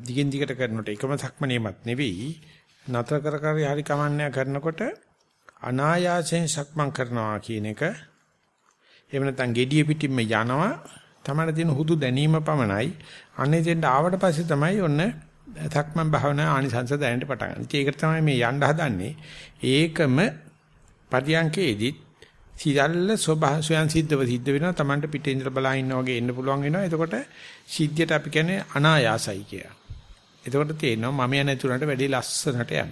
දිගින් දිගට කරනකොට එකම සක්මනේමත් නෙවෙයි. නතර කර කර හරි කමන්නය කරනකොට අනායාසයෙන් සක්මන් කරනවා කියන එක. එහෙම නැත්නම් gediya පිටින්ම යනවා. තමයි තියෙන හුදු දැනීම පමණයි. අනේ දෙන්න ආවට පස්සේ තමයි ඔන්න සක්මන් භාවනා ආනිසංස දැනෙන්න පටන් ගන්න. ඒකට තමයි මේ යන්න හදන්නේ. ඒකම පරියන්කේදී සියල්ල ස්වභාව ස්වයන් සිද්ධව සිද්ධ වෙනවා. Tamanට පිටේ ඉඳලා බලා ඉන්නා වගේ එන්න පුළුවන් වෙනවා. එතකොට සිද්ධියට අපි කියන්නේ අනායාසයි කියලා. එතකොට තේරෙනවා මම යන තුනට වැඩි ලස්සනට යනවා.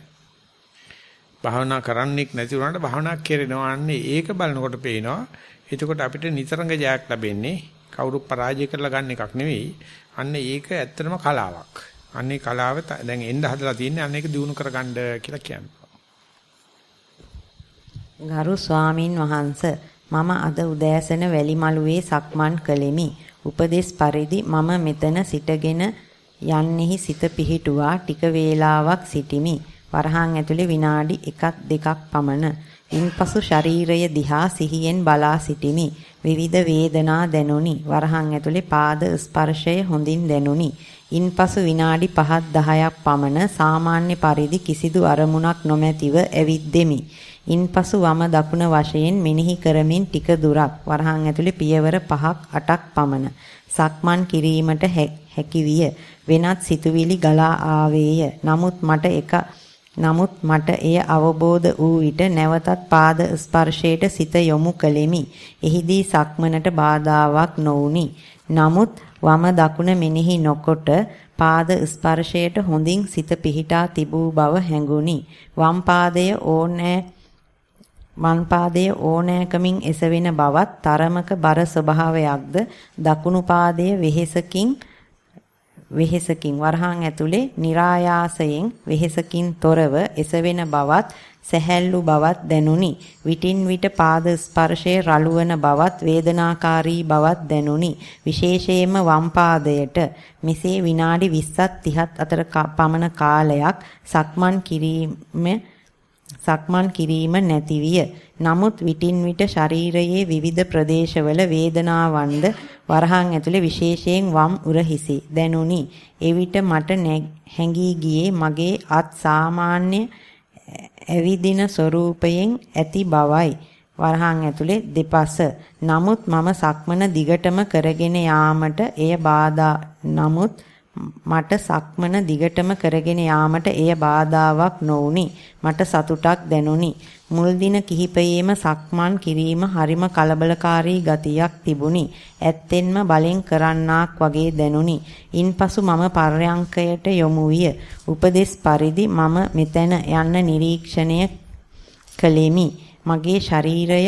භාවනා කරන්නෙක් නැති වුණාට භාවනා කරනවා අන්නේ ඒක බලනකොට පේනවා. එතකොට අපිට නිතරම ජයක් ලැබෙන්නේ කවුරු පරාජය කරලා ගන්න එකක් නෙවෙයි. අන්න ඒක ඇත්තටම කලාවක්. අන්නේ කලාව දැන් එන්න හදලා තියෙන්නේ අන්න ඒක දිනු කරගන්න කියලා කියන්නේ. ගරු ස්වාමින් වහන්ස මම අද උදෑසන වැලිමලුවේ සක්මන් කළෙමි. උපදේශ පරිදි මම මෙතන සිටගෙන යන්නෙහි සිත පිහිටුවා ටික වේලාවක් සිටිමි. වරහන් ඇතුලේ විනාඩි 1ක් 2ක් පමණ. ඉන්පසු ශරීරය දිහා සිහියෙන් බලා සිටිමි. විවිධ වේදනා දැනුනි. වරහන් ඇතුලේ පාද ස්පර්ශය හොඳින් දැනුනි. ඉන්පසු විනාඩි 5ක් 10ක් පමණ සාමාන්‍ය පරිදි කිසිදු අරමුණක් නොමැතිව ඇවිද්දෙමි. ඉන්පසු වම දකුණ වශයෙන් මෙනෙහි කරමින් ටික දුරක් වරහන් ඇතුලේ පියවර 5ක් 8ක් පමණ සක්මන් කිරීමට හැකි විය. වෙනත් සිතුවිලි ගලා ආවේය. නමුත් මට එක නමුත් මට එය අවබෝධ වූ විට නැවතත් පාද ස්පර්ශයට සිත යොමු කළෙමි. එහිදී සක්මනට බාධාාවක් නොවුනි. නමුත් වම දකුණ මෙනෙහි නොකොට පාද ස්පර්ශයට හොඳින් සිත පිහිටා තිබූ බව හැඟුනි. වම් පාදය ඕනෑ වම් පාදයේ ඕනෑකමින් එසවෙන බවත් තරමක බර ස්වභාවයක්ද දකුණු පාදයේ වෙහෙසකින් වෙහෙසකින් වරහන් ඇතුලේ નિરાයාසයෙන් වෙහෙසකින් තොරව එසවෙන බවත් සැහැල්ලු බවත් දැනුනි. විටින් විට පාද ස්පර්ශයේ රළුවන බවත් වේදනාකාරී බවත් දැනුනි. විශේෂයෙන්ම වම් පාදයට මෙසේ විනාඩි 20ත් 30ත් අතර පමණ කාලයක් සක්මන් කිරීම සක්මන් කිරීම නැති විය. නමුත් විටින් විට ශරීරයේ විවිධ ප්‍රදේශවල වේදනාවන්ද වරහන් ඇතුලේ විශේෂයෙන් වම් උරහිසි දැනුනි. එවිට මට හැඟී ගියේ මගේ අත් සාමාන්‍ය ඇවිදින ස්වરૂපයෙන් ඇති බවයි. වරහන් ඇතුලේ දෙපස. නමුත් මම සක්මන දිගටම කරගෙන යාමට එය බාධා. නමුත් මට සක්මන දිගටම කරගෙන යාමට එය බාධාවක් නොවුනි. මට සතුටක් දැනුනි. මුල් දින කිහිපයේම සක්මන් කිරීම හරිම කලබලකාරී ගතියක් තිබුණි. ඇත්තෙන්ම බලෙන් කරන්නාක් වගේ දැනුනි. ඉන්පසු මම පර්යංකයට යොමු විය. උපදේශ පරිදි මම මෙතන යන්න නිරීක්ෂණය කළෙමි. මගේ ශරීරය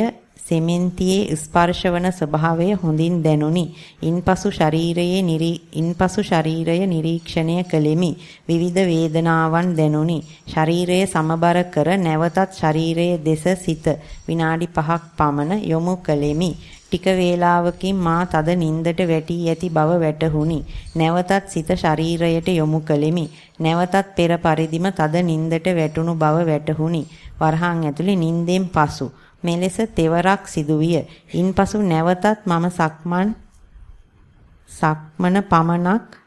සෙමෙන්තියේ ස්පර්ශවන ස්වභාවය හොඳින් දැනුනි. ඉන්පසු ශරීරයේ ඉන්පසු ශරීරය නිරීක්ෂණය කළෙමි. විවිධ වේදනාවන් දැනුනි. ශරීරය සමබර කර නැවතත් ශරීරයේ දෙස සිත විනාඩි 5ක් පමණ යොමු කළෙමි. ටික වේලාවකින් මා තද නින්දට වැටී ඇති බව වැටහුණි. නැවතත් සිත ශරීරයට යොමු කළෙමි. නැවතත් පෙර පරිදිම තද නින්දට වැටුණු බව වැටහුණි. වරහන් ඇතුලේ නින්දෙන් පසු මෙලෙස තෙවරක් සිදුවිය. ඉන්පසු නැවතත් මම සක්මන් සක්මන පමණක්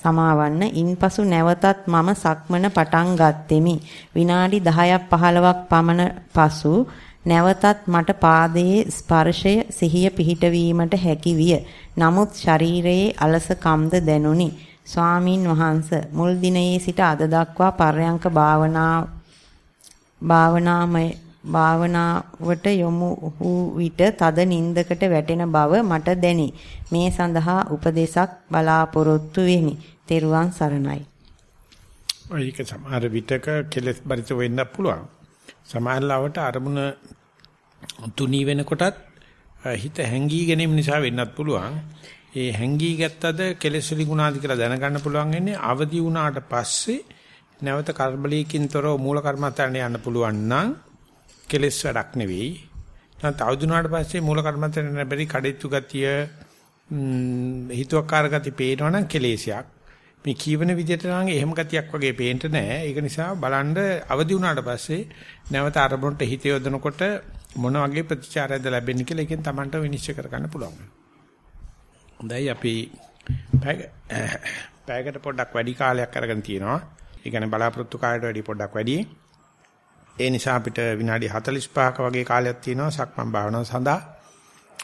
සමාවන්න ඉන්පසු නැවතත් මම සක්මන පටන් ගත්ෙමි. විනාඩි 10ක් 15ක් පමණ පසු නැවතත් මට පාදයේ ස්පර්ශය සිහිය පිහිටවීමට හැකි විය. නමුත් ශරීරයේ අලසකම්ද දැනුනි. ස්වාමින් වහන්ස මුල් දිනයේ සිට අද දක්වා පර්යංක භාවනා භාවනාමය භාවනාවට යොමු වූ විට තද නින්දකට වැටෙන බව මට දැනේ. මේ සඳහා උපදේශක් බලාපොරොත්තු වෙමි. තෙරුවන් සරණයි. ඒක සමහර විටක කෙලස් බරිත වෙන්න පුළුවන්. සමහරවට අරමුණ තුනී වෙනකොටත් හිත හැංගී ගැනීම නිසා වෙන්නත් පුළුවන්. ඒ හැංගී ගත්තද කෙලස් ලිගුණාදි කියලා දැනගන්න පුළුවන් වෙන්නේ අවදි වුණාට පස්සේ නැවත කර්මලීකින් තොරව මූල කර්මත්තට යන්න පුළුවන් නම් කෙලස් වැඩක් නෙවෙයි. නැත්නම් තවදුනාට පස්සේ මූල කර්මන්තේ නැබරි කඩਿੱතු ගතිය හිතුවක්කාර ගති පේනවනම් කෙලේශයක්. මේ කීවන විදිහට නම් එහෙම ගතියක් වගේ පේන්න නැහැ. ඒක නිසා බලන්න අවදි වුණාට පස්සේ නැවත අරමුණට හිත යොදනකොට මොන වගේ ප්‍රතිචාරයක්ද ලැබෙන්නේ කියලා එකෙන් Tamanට විනිශ්චය කරගන්න පුළුවන්. හොඳයි අපි පැයකට පොඩ්ඩක් වැඩි කාලයක් අරගෙන තියෙනවා. ඒ කියන්නේ බලාපොරොත්තු කාලයට වැඩි පොඩ්ඩක් වැඩි. ඒ නිසා අපිට විනාඩි 45ක වගේ කාලයක් තියෙනවා සක්මන් භාවනාව සඳහා.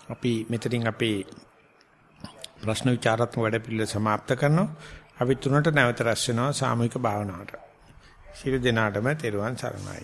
අපි මෙතනින් අපේ ප්‍රශ්න විචාරාත්මක වැඩ පිළිවෙල સમાપ્ત කරනවා. අපි තුනට නැවත රැස් වෙනවා සාමූහික භාවනාවට. ශිරු දිනාටම තෙරුවන් සරණයි.